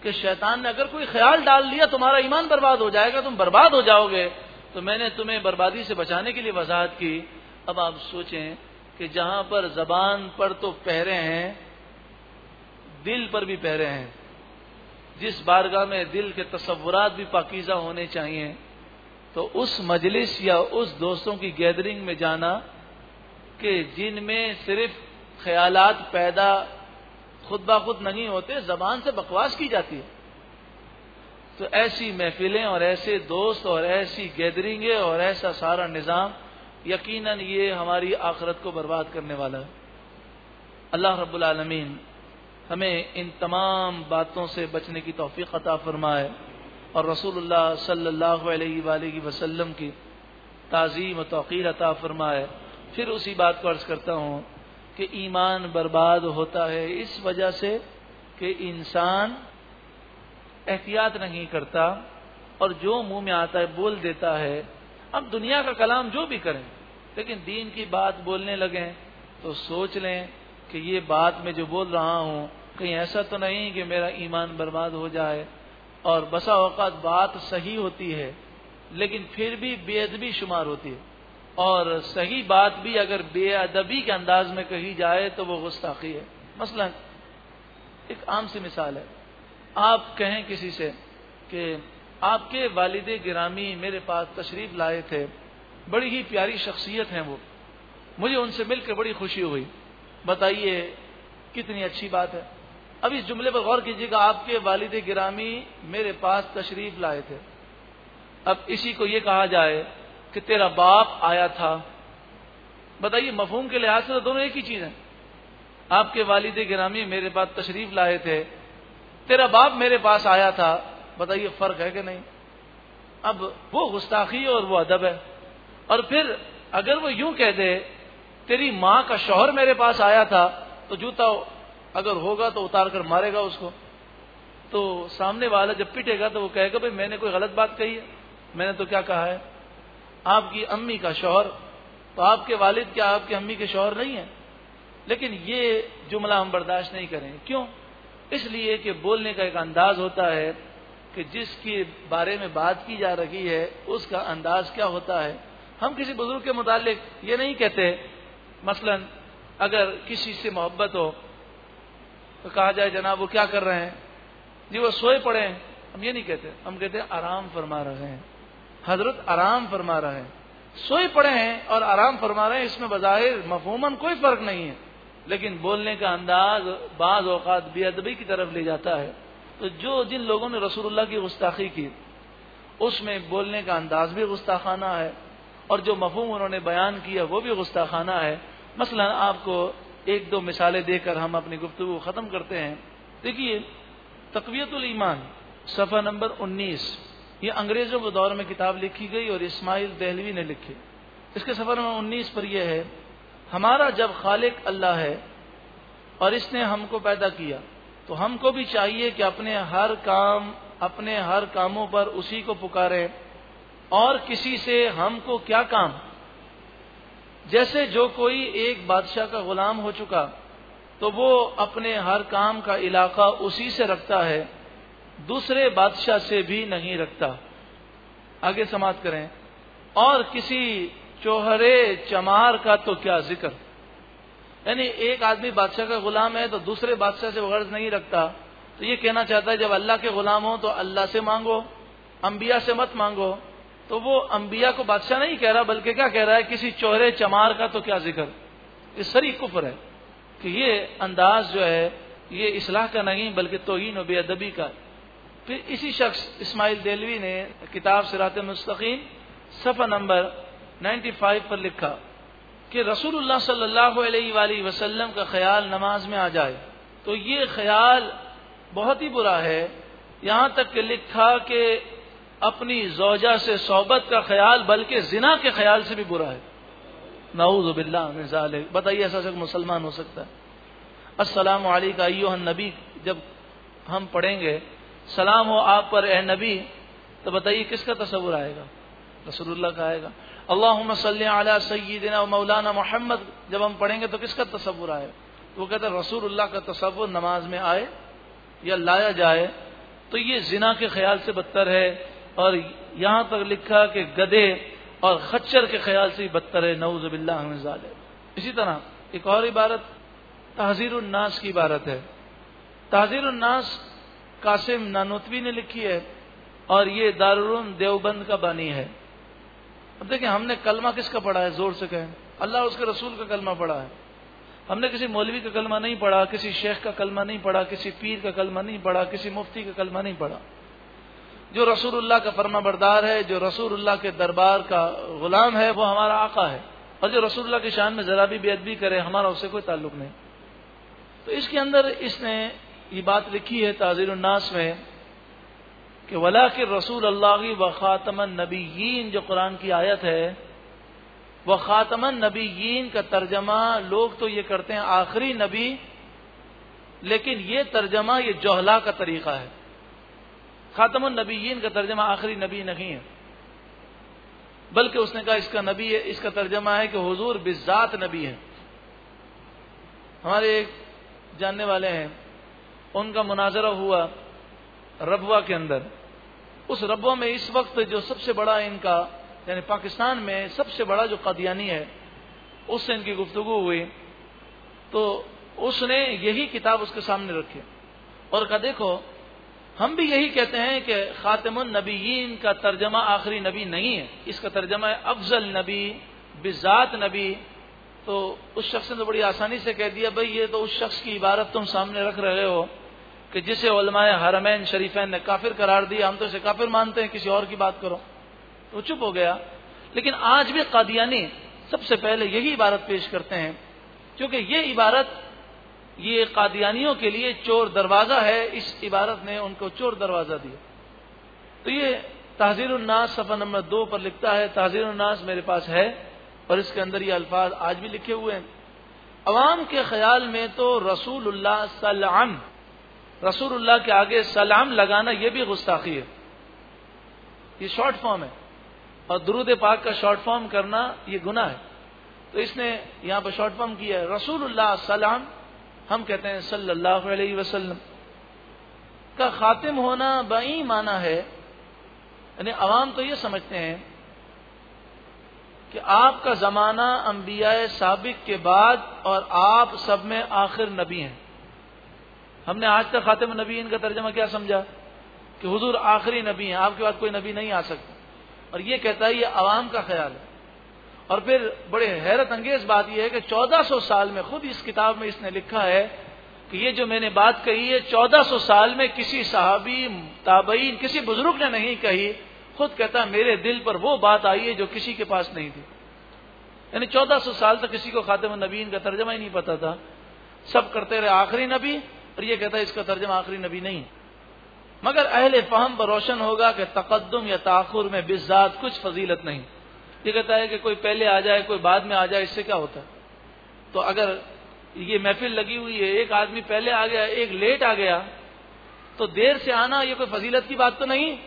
कि शैतान ने अगर कोई ख्याल डाल लिया, तुम्हारा ईमान बर्बाद हो जाएगा, तुम बर्बाद हो जाओगे। तो मैंने तुम्हें बर्बादी से बचाने के लिए वजाहत की। अब आप सोचें कि जहाँ पर जबान पर तो पहरे हैं, दिल पर भी पहरे हैं। जिस बारगाह में दिल के तस्वुरात भी पाकिजा होने चाहिए। तो उस मजलिस या उस दोस्तों की गैदरिंग में जाना कि जिनमें सिर्फ़ ख्यालात पैदा खुद ब खुद नहीं होते, जबान से बकवास की जाती है। तो ऐसी महफिलें और ऐसे दोस्त और ऐसी गैदरिंगें और ऐसा सारा निज़ाम, यकीनन ये हमारी आखरत को बर्बाद करने वाला है। अल्लाह रब्बुल हमें इन तमाम बातों से बचने की तोफ़ी अता फरमाए। और रसूलुल्लाह सल्लल्लाहु अलैहि वसल्लम की ताज़ीम तोक़ीर अता फरमाए। फिर उसी बात को अर्ज़ करता हूँ कि ईमान बर्बाद होता है इस वजह से कि इंसान एहतियात नहीं करता और जो मुँह में आता है, बोल देता है। अब दुनिया का कलाम जो भी करें, लेकिन दीन की बात बोलने लगे तो सोच लें कि ये बात मैं जो बोल रहा हूँ, कहीं ऐसा तो नहीं कि मेरा ईमान बर्बाद हो जाए। और बसा औकात बात सही होती है, लेकिन फिर भी बेअदबी शुमार होती है। और सही बात भी अगर बेअदबी के अंदाज में कही जाए तो वो गुस्ताखी है। मसलन, एक आम सी मिसाल है। आप कहें किसी से कि, आपके वालिद गिरामी मेरे पास तशरीफ़ लाए थे। बड़ी ही प्यारी शख्सियत हैं वो। मुझे उनसे मिलकर बड़ी खुशी हुई। बताइए, कितनी अच्छी बात है? अब इस जुमले पर गौर कीजिएगा, आपके वालिद गिरामी मेरे पास तशरीफ़ लाए थे। अब इसी को ये कहा जाए कि तेरा बाप आया था। बताइए, मफहूम के लिहाज से तो दोनों एक ही चीज़ है। आपके वालिद गिरामी मेरे पास तशरीफ़ लाए थे। तेरा बाप मेरे पास आया था। बताइए, फ़र्क है कि नहीं? अब वो गुस्ताखी और वो अदब है। और फिर अगर वो यूँ कह दे, तेरी माँ का शौहर मेरे पास आया था तो जूता अगर होगा तो उतार कर मारेगा उसको। तो सामने वाला जब पिटेगा तो वो कहेगा, भाई, मैंने कोई गलत बात कही है। मैंने तो क्या कहा है? आपकी अम्मी का शौहर तो आपके वालिद क्या आपकी अम्मी के शौहर नहीं है? लेकिन ये जुमला हम बर्दाश्त नहीं करें। क्यों? इसलिए कि बोलने का एक अंदाज होता है कि जिसके बारे में बात की जा रही है, उसका अंदाज क्या होता है? हम किसी बुज़ुर्ग के मुतालिक ये नहीं कहते, मसलन, अगर किसी से मोहब्बत हो तो कहा जाए, जनाब, वो क्या कर रहे हैं? जी, वो सोए पड़े हैं। हम ये नहीं कहते। हम कहते हैं, आराम फरमा रहे हैं। हज़रत आराम फरमा रहे हैं। सोए पड़े हैं और आराम फरमा रहे हैं, इसमें बजाहिर, मफहूमन कोई फ़र्क नहीं है। लेकिन बोलने का अंदाज, बाज औकात, बेअदबी की तरफ़ ले जाता है। तो जो जिन लोगों ने रसूलुल्लाह की गुस्ताखी की, उसमें बोलने का अंदाज भी गुस्ताखाना है और जो मफहूम उन्होंने बयान किया, वो भी गुस्ताखाना है। मसलन, आपको एक दो मिसालें देकर हम अपनी गुफ्तु ख़त्म करते हैं। देखिए, तकवीतुल ईमान, सफ़ा नंबर 19 ये अंग्रेज़ों के दौर में किताब लिखी गई और इस्माइल दहलवी ने लिखी। इसके सफ़र नंबर 19 पर यह है, हमारा जब खालिक अल्लाह है और इसने हमको पैदा किया तो हमको भी चाहिए कि अपने हर काम, अपने हर कामों पर उसी को पुकारें और किसी से हमको क्या काम? जैसे जो कोई एक बादशाह का गुलाम हो चुका तो वो अपने हर काम का इलाका उसी से रखता है, दूसरे बादशाह से भी नहीं रखता। आगे समाप्त करें। और किसी चोहरे चमार का तो क्या ज़िक्र? यानी एक आदमी बादशाह का गुलाम है तो दूसरे बादशाह से गर्ज नहीं रखता। तो ये कहना चाहता है, जब अल्लाह के गुलाम हो तो अल्लाह से मांगो, अंबिया से मत मांगो। तो वो अंबिया को बादशाह नहीं कह रहा, बल्कि क्या कह रहा है, किसी चोहरे चमार का तो क्या ज़िक्र? ये सरी कुफर है कि ये अंदाज जो है, ये इसलाह का नहीं, बल्कि तोहन व बेअदबी का फिर इसी शख्स इस्माइल देलवी ने किताब सिरात मुस्तकीम, सफ़ा नंबर 95 पर लिखा कि रसूलुल्लाह सल्लल्लाहु अलैहि वसल्लम का ख्याल नमाज़ में आ जाए। तो ये ख्याल बहुत ही बुरा है। यहाँ तक कि लिखा कि अपनी जोजा से सोबत का ख्याल, बल्कि जिना के ख्याल से भी बुरा है। नाऊजुबिल्ला बताइए, ऐसा सब मुसलमान हो सकता है? अस्सलाम वालेकुम नबी। जब हम पढ़ेंगे, सलाम हो आप पर, ए नबी तो बताइए, किसका तस्वुर आएगा? रसूलुल्लाह का आएगा। अल्लाह सल्ला सैदना मौलाना मोहम्मद। जब हम पढ़ेंगे तो किसका तस्वुर आएगा तो वो कहते हैं, रसूलुल्लाह का तस्वुर नमाज़ में आए या लाया जाए तो ये जिना के ख्याल से बदतर है। और यहाँ तक लिखा कि गधे और खच्चर के ख्याल से बदतर है नऊजबिल्ला इसी तरह, एक और इबारत तहजीर उन्नास की इबारत है। तहजीर उन्नास कासिम नानोतवी ने लिखी है और ये दारुल देवबंद का बानी है। अब देखिए, हमने कलमा किसका पढ़ा है? ज़ोर से कहें। अल्लाह उसके रसूल का कलमा पढ़ा है। हमने किसी मौलवी का कलमा नहीं पढ़ा, किसी शेख का कलमा नहीं पढ़ा, किसी पीर का कलमा नहीं पढ़ा, किसी मुफ्ती का कलमा नहीं पढ़ा। जो रसूलुल्लाह का फरमा बरदार है, जो रसूलुल्लाह के दरबार का गुलाम है, वो हमारा आका है। और जो रसूलुल्लाह की शान में जरा भी बेअदबी करे, हमारा उससे कोई ताल्लुक नहीं। तो इसके अंदर इसने ये बात लिखी है ताजिर उन्नास में कि वला के रसूल अल्लाह व ख़ातमन नबीयीन, जो कुरान की आयत है वह ख़ातमन नबीयीन का तर्जमा, लोग तो ये करते हैं आखिरी नबी, लेकिन ये तर्जमा, ये जोहला का तरीका है। ख़ातमन नबीयीन का तर्जमा आखिरी नबी नहीं है। बल्कि उसने कहा, इसका नबी है, इसका तर्जमा है कि हुजूर बिजात नबी है। हमारे एक जानने वाले हैं, उनका मुनाजरा हुआ रबवा के अंदर। उस रबवा में इस वक्त जो सबसे बड़ा इनका, यानी पाकिस्तान में सबसे बड़ा जो कदियानी है, उससे इनकी गुफ्तु हुई। तो उसने यही किताब उसके सामने रखी। और कहा देखो हम भी यही कहते हैं कि खातमुन नबीन का तर्जमा आखिरी नबी नहीं है। इसका तर्जमा है अफजल नबी, बिजात नबी। तो उस शख्स ने तो बड़ी आसानी से कह दिया, भाई, ये तो उस शख्स की इबारत तुम सामने रख रहे हो कि जिसे उलमाए हरमैन शरीफैन ने काफिर करार दिया। हम तो इसे काफिर मानते हैं, किसी और की बात करो। वो चुप हो गया। लेकिन आज भी कादियानी सबसे पहले यही इबारत पेश करते हैं, क्योंकि ये इबारत ये कादियानियों के लिए चोर दरवाज़ा है, इस इबारत ने उनको चोर दरवाज़ा दिया। तो ये तहजीर उन्नास सफ़ा नंबर दो पर लिखता है तहजीर उन्नास मेरे पास है, और इसके अंदर ये अल्फाज आज भी लिखे हुए हैं। अवाम के ख्याल में तो रसूल सलाम, रसूलुल्लाह के आगे सलाम लगाना यह भी गुस्ताखी है। ये शॉर्ट फॉर्म है, और दरूद पाक का शॉर्ट फॉर्म करना ये गुना है। तो इसने यहाँ पर शॉर्ट फॉर्म किया है, रसूलुल्लाह सलाम हम कहते हैं सल्लल्लाहु अलैहि वसल्लम, का खातिम होना बई माना है। यानी अवाम तो ये समझते हैं कि आपका जमाना अंबिया सबक के बाद और आप सब में आखिर नबी हैं। हमने आज तक खातिम नबी इनका तर्जमा क्या समझा? कि हुजूर आखिरी नबी हैं, आपके बाद कोई नबी नहीं आ सकता। और ये कहता है, ये आवाम का ख्याल है। और फिर बड़े हैरत अंगेज बात यह है कि 1400 साल में खुद इस किताब में इसने लिखा है कि ये जो मैंने बात कही है 1400 साल में किसी साहबी, ताबईन, किसी बुज़ुर्ग ने नहीं कही। खुद कहता, मेरे दिल पर वो बात आई है जो किसी के पास नहीं थी। यानी 1400 साल तक किसी को खातिम नबीन का तर्जमा ही नहीं पता था। सब करते रहे आखिरी नबी और ये कहता है इसका तर्जमा आखिरी नबी नहीं। मगर अहल फहम पर रोशन होगा कि तकदम या ताखुर में बिजात कुछ फजीलत नहीं। ये कहता है कि कोई पहले आ जाए, कोई बाद में आ जाए, इससे क्या होता है? तो अगर ये महफिल लगी हुई है, एक आदमी पहले आ गया, एक लेट आ गया तो देर से आना, ये कोई फजीलत की बात तो नहीं?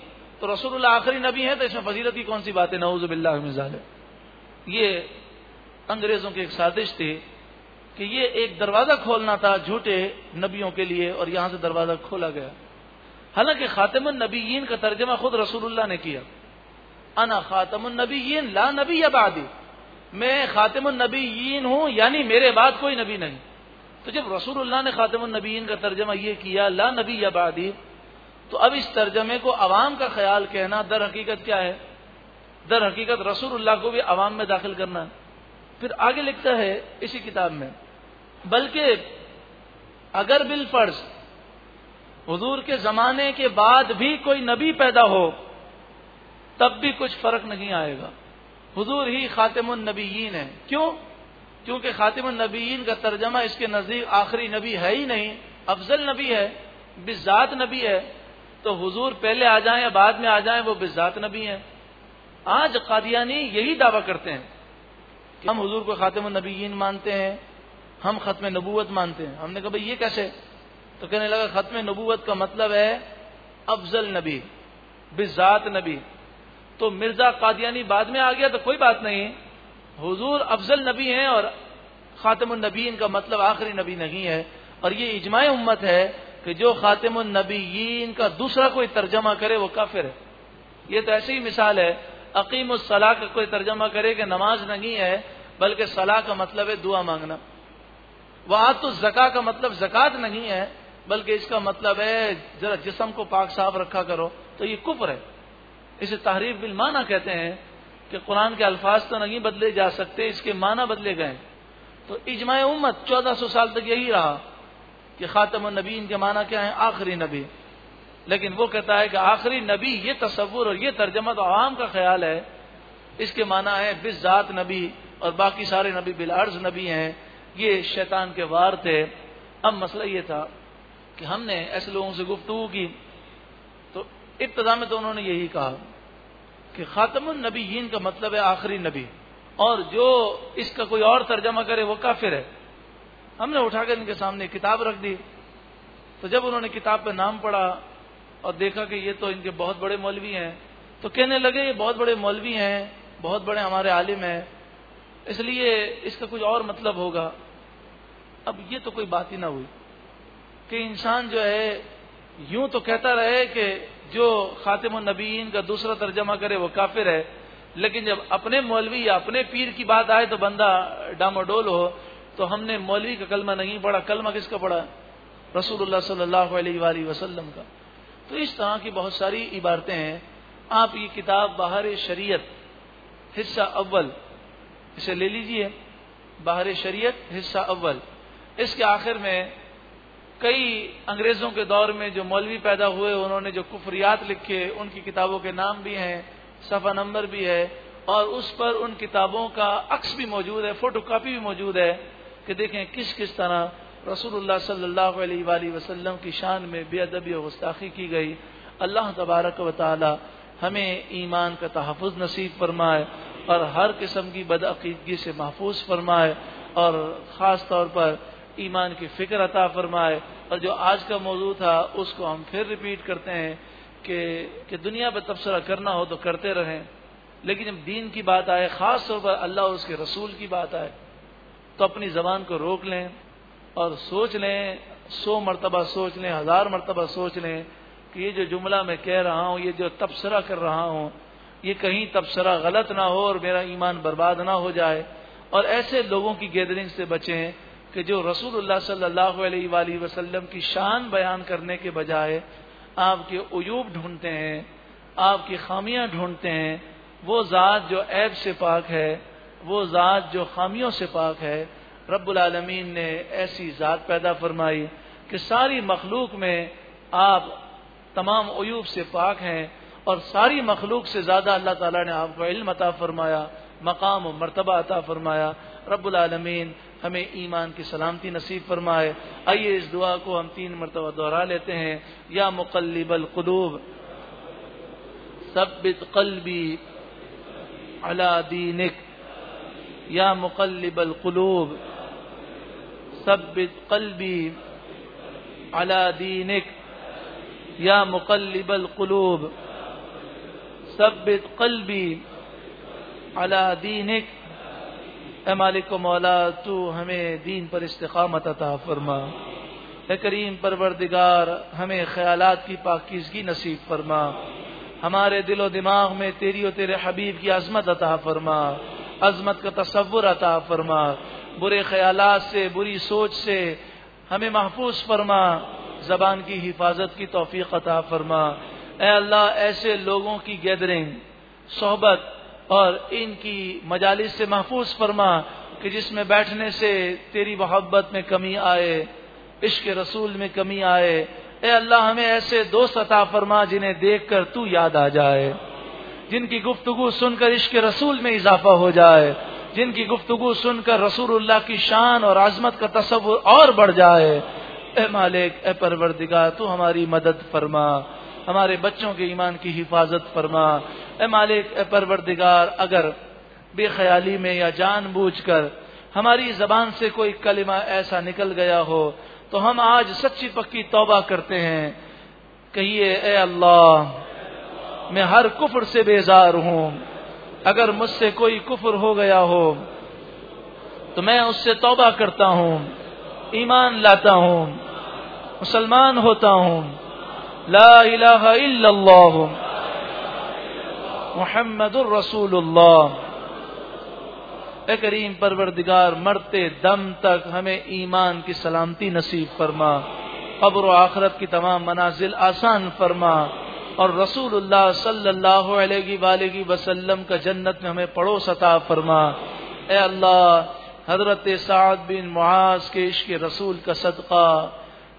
तो रसूल आखिरी नबी है तो इसमें फजीलत की कौन सी बात है? नवजुबिल्ला ये अंग्रेज़ों की एक साजिश थी कि ये एक दरवाज़ा खोलना था झूठे नबियों के लिए, और यहाँ से दरवाज़ा खोला गया। हालाँकि खातमुन नबीन का तर्जमा खुद रसूलुल्लाह ने किया। अना खातमुन नबीन ला नबी अबादी मैं खातमुन नबीन हूँ, यानी मेरे बाद कोई नबी नहीं। तो जब रसूलुल्लाह ने खातमुन नबीन का तर्जमा ये किया, ला नबी अबादी तो अब इस तर्जमे को अवाम का ख्याल कहना दर हकीकत क्या है? दर हकीकत रसूलुल्लाह को भी अवाम में दाखिल करना फिर आगे लिखता है इसी किताब में, बल्कि अगर बिल फ़र्ज़, हजूर के जमाने के बाद भी कोई नबी पैदा हो तब भी कुछ फ़र्क नहीं आएगा। हुजूर ही खातिमुन है। क्यों? क्योंकि खातिमुन का तर्जमा इसके नज़दीक आखिरी नबी है ही नहीं, अफजल नबी है बिजात नबी है। तो हुजूर पहले आ जाएँ या बाद में आ जाएँ, वो बिजात नबी हैं। आज कादियानी यही दावा करते हैं कि हम हुजूर को खातिम नबीन मानते हैं, हम खत्म नबूवत मानते हैं। हमने कहा, भाई, ये कैसे? तो कहने लगा, खत्म नबूवत का मतलब है अफजल नबी बिजात नबी। तो मिर्ज़ा कादियानी बाद में आ गया तो कोई बात नहीं। हुजूर अफजल नबी हैं और खातिम नबीन का मतलब आखिरी नबी नहीं है। और ये इजमाय उम्मत है कि जो खातिम नबीन का दूसरा कोई तर्जमा करे वो काफिर है। ये तो ऐसी ही मिसाल है अकीम सलाह का कोई तर्जमा करे कि नमाज़ नहीं है, बल्कि सलाह का मतलब है दुआ मांगना। वहाँ तो जका का मतलब जक़ात नहीं है, बल्कि इसका मतलब है जरा जिसम को पाक साफ़ रखा करो तो ये कुफर है। इसे तहरीफ बिल माना कहते हैं कि कुरान के अल्फाज तो नहीं बदले जा सकते, इसके माना बदले गए। तो इजमाय उम्मत चौदह सौ साल तक यही रहा कि खातम नबीन के माना क्या है? आखिरी नबी। लेकिन वो कहता है कि आखिरी नबी, ये तस्वुर और ये तर्जमा तो आवाम का ख्याल है। इसके माना है बिजात नबी और बाकी सारे नबी बिलार्ज नबी हैं। ये शैतान के वार थे। अब मसला ये था कि हमने ऐसे लोगों से गुफ्तु की इब्तदा में तो उन्होंने यही कहा कि खातमुल नबीन का मतलब है आखिरी नबी। और जो इसका कोई और तर्जमा करे, वो काफिर है। हमने उठाकर इनके सामने किताब रख दी। तो जब उन्होंने किताब पे नाम पढ़ा और देखा कि ये तो इनके बहुत बड़े मौलवी हैं तो कहने लगे, ये बहुत बड़े मौलवी हैं, बहुत बड़े हमारे आलिम हैं। इसलिए इसका कुछ और मतलब होगा। अब ये तो कोई बात ही ना हुई कि इंसान जो है, यूँ तो कहता रहे कि जो खातिम नबीन का दूसरा तर्जमा करे, वो काफिर है। लेकिन जब अपने मौलवी या अपने पीर की बात आए तो बंदा डामोडोल हो तो हमने मौलवी का कलमा नहीं पढ़ा। कलमा किसका पढ़ा? रसूलुल्लाह सल्लल्लाहु अलैहि वसल्लम का। तो इस तरह की बहुत सारी इबारतें हैं। आप ये किताब बाहर शरीयत, हिस्सा अव्वल, इसे ले लीजिए। बाहर शरीयत, हिस्सा अव्वल। इसके आखिर में कई अंग्रेज़ों के दौर में जो मौलवी पैदा हुए, उन्होंने जो कुफरियात लिखे, उनकी किताबों के नाम भी हैं, सफ़ा नंबर भी है, और उस पर उन किताबों का अक्स भी मौजूद है फ़ोटो कापी भी मौजूद है, कि देखें किस किस तरह रसूलुल्लाह सल्लल्लाहु अलैहि वसल्लम की शान में बेअदबी और गुस्ताखी की गई। अल्लाह तबारक व हमें ईमान का तहफ़ नसीब फरमाए और हर किस्म की बदअकीदगी से महफूज फरमाए और ख़ास तौर पर ईमान की फ़िक्र अता फरमाए। और जो आज का मौजू था, उसको हम फिर रिपीट करते हैं कि कि दुनिया पर तबसरा करना हो तो करते रहें। लेकिन जब दीन की बात आए, ख़ास तौर पर अल्लाह और उसके रसूल की बात आए तो अपनी ज़बान को रोक लें और सोच लें, सौ मरतबा सोच लें, हज़ार मरतबा सोच लें कि ये जो जुमला मैं कह रहा हूँ, ये जो तबसरा कर रहा हूँ, ये कहीं तबसरा गलत ना हो और मेरा ईमान बर्बाद ना हो जाए। और ऐसे लोगों की गैदरिंग से बचें कि जो रसूलुल्लाह सल्लल्लाहु अलैहि वसल्लम की शान बयान करने के बजाय आपके उयूब ढूंढते हैं, आपकी खामियाँ ढूंढते हैं, वो ज़ात जो ऐब से पाक है, वो ज़ात जो खामियों से पाक है, रब्बुल आलमीन ने ऐसी ज़ात पैदा फरमाई कि सारी मखलूक में आप तमाम उयूब से पाक हैं और सारी मखलूक से ज़्यादा अल्लाह ताला ने आपको इल्म अता फरमाया, मकाम और मरतबा अता फरमाया। रब्बुल आलमीन हमें ईमान की सलामती नसीब फरमाए। आइए इस दुआ को हम तीन मरतबा दोहरा लेते हैं। या मुकल्लिबल कुलूब सबित कल्बी अला दीनिक। या मुकल्लिबल कुलूब सबित कल्बी अला दीनिक। या मुकल्लिबल कुलूब सबित कल्बी अला दीनिक। ए मालिक मौला, तू हमें दीन पर इस्तकामत अता फरमा। ए करीम परवरदिगार, हमें ख्यालात की पाकिजगी नसीब फरमा। हमारे दिलो दिमाग में तेरी और तेरे हबीब की अजमत अता फरमा। अजमत का तस्वुर अता फरमा। बुरे ख्यालात से, बुरी सोच से हमें महफूज फरमा। जबान की हिफाजत की तोफ़ी अता फरमा। ए अल्लाह, ऐसे लोगों की गैदरिंग, सोहबत और इनकी मजालिस से महफूज फरमा कि जिसमें बैठने से तेरी मोहब्बत में कमी आए, इश्क रसूल में कमी आए, ए अल्लाह हमें ऐसे दोस्त अता फरमा जिन्हें देख कर तू याद आ जाए, जिनकी गुफ्तगु सुनकर इश्क रसूल में इजाफा हो जाए, जिनकी गुफ्तगु सुनकर रसूलुल्लाह की शान और आजमत का तस्वुर और बढ़ जाए। ए मालिक, ए परवरदिगार, तू हमारी मदद फरमा। हमारे बच्चों के ईमान की हिफाजत फरमा। ए मालिक, ए परवरदिगार, अगर बेख्याली में या जानबूझकर हमारी जबान से कोई कलिमा ऐसा निकल गया हो तो हम आज सच्ची पक्की तौबा करते हैं। कहिए, ए अल्लाह, मैं हर कुफर से बेजार हूँ। अगर मुझसे कोई कुफर हो गया हो तो मैं उससे तौबा करता हूँ, ईमान लाता हूँ, मुसलमान होता हूँ। ला इलाहा इल्लल्लाह मुहम्मदुर रसूलुल्लाह ए करीम परवरदिगार मरते दम तक हमें ईमान की सलामती नसीब फरमा कब्र आखरत की तमाम मनाजिल आसान फरमा और रसूलुल्लाह सल्लल्लाहु अलैहि वसल्लम का जन्नत में हमें पड़ोस अता फरमा ए अल्लाह हज़रत साद बिन मुआज के इश्क रसूल का सदका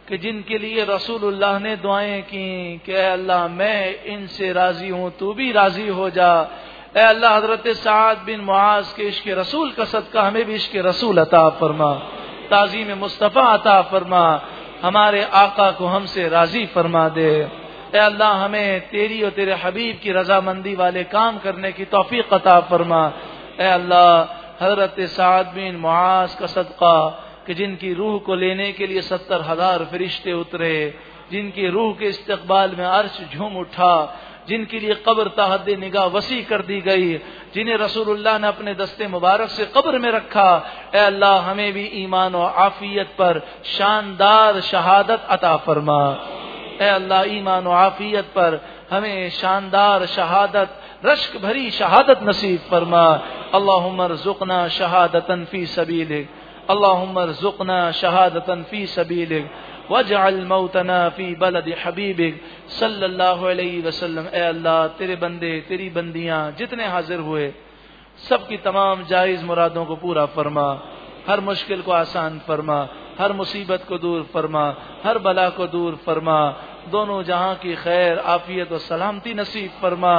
कि जिनके लिए रसूलुल्लाह ने दुआएँ की, कि अल्लाह, मैं इनसे राज़ी हूँ, तू भी राज़ी हो जा। ए अल्लाह, हज़रत साद बिन मुआज के इश्क रसूल का सदका, हमें भी इश्क रसूल अता फरमा। ताजीम मुस्तफ़ा अता फरमा। हमारे आका को हमसे राज़ी फरमा दे। ए अल्लाह, हमें तेरी और तेरे हबीब की रजामंदी वाले काम करने की तोफीक अता फरमा। ए अल्लाह, हज़रत साद बिन मुआज का सदका कि जिनकी रूह को लेने के लिए सत्तर हज़ार फरिश्ते उतरे, जिनकी रूह के इस्तकबाल में अर्श झूम उठा, जिनके लिए कब्र तहद निगाह वसी कर दी गई, जिन्हें रसूलुल्लाह ने अपने दस्ते मुबारक से कब्र में रखा। ए अल्लाह, हमें भी ईमान और आफियत पर शानदार शहादत अता फरमा। ए अल्लाह, ईमान और आफियत पर हमें शानदार शहादत, रश्क भरी शहादत नसीब फरमा। अल्लाह जुकना शहादतन फ़ी सबीलिक। अल्लाह जुकना शहादतन फ़ी सबीलिक वजअल मौतना फ़ी बलद हबीबिक सल्लल्लाहु अलैहि वसल्लम ए अल्लाह, तेरे बंदे, तेरी बंदियाँ जितने हाजिर हुए, सबकी तमाम जायज़ मुरादों को पूरा फरमा, हर मुश्किल को आसान फरमा, हर मुसीबत को दूर फरमा, हर बला को दूर फरमा, दोनों जहाँ की खैर, आफियत और सलामती नसीब फरमा।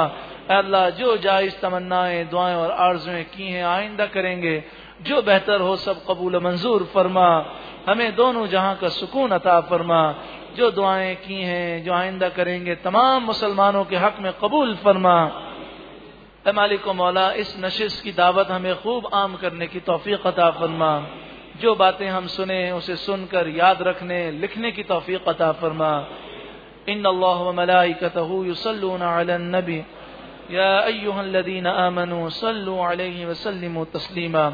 अल्लाह, जो जायज़ तमन्नाएँ, दुआएँ और आर्जुएँ की हैं, आइंदा करेंगे जो बेहतर हो सब कबूल मंजूर फरमा। हमें दोनों जहाँ का सुकून अता फरमा। जो दुआएँ की हैं, जो आइंदा करेंगे, तमाम मुसलमानों के हक में कबूल फरमा। मालिक मौला, इस नशिश की दावत हमें खूब आम करने की तोफीक अता फरमा। जो बातें हम सुने, उसे सुनकर याद रखने, लिखने की तोफीक अता फरमा। इन अल्लाह युसल्लून अलन नबी। या अय्युहल्लदीन आमनू सल्लु अलैहि वसल्लिमु तस्लीमा।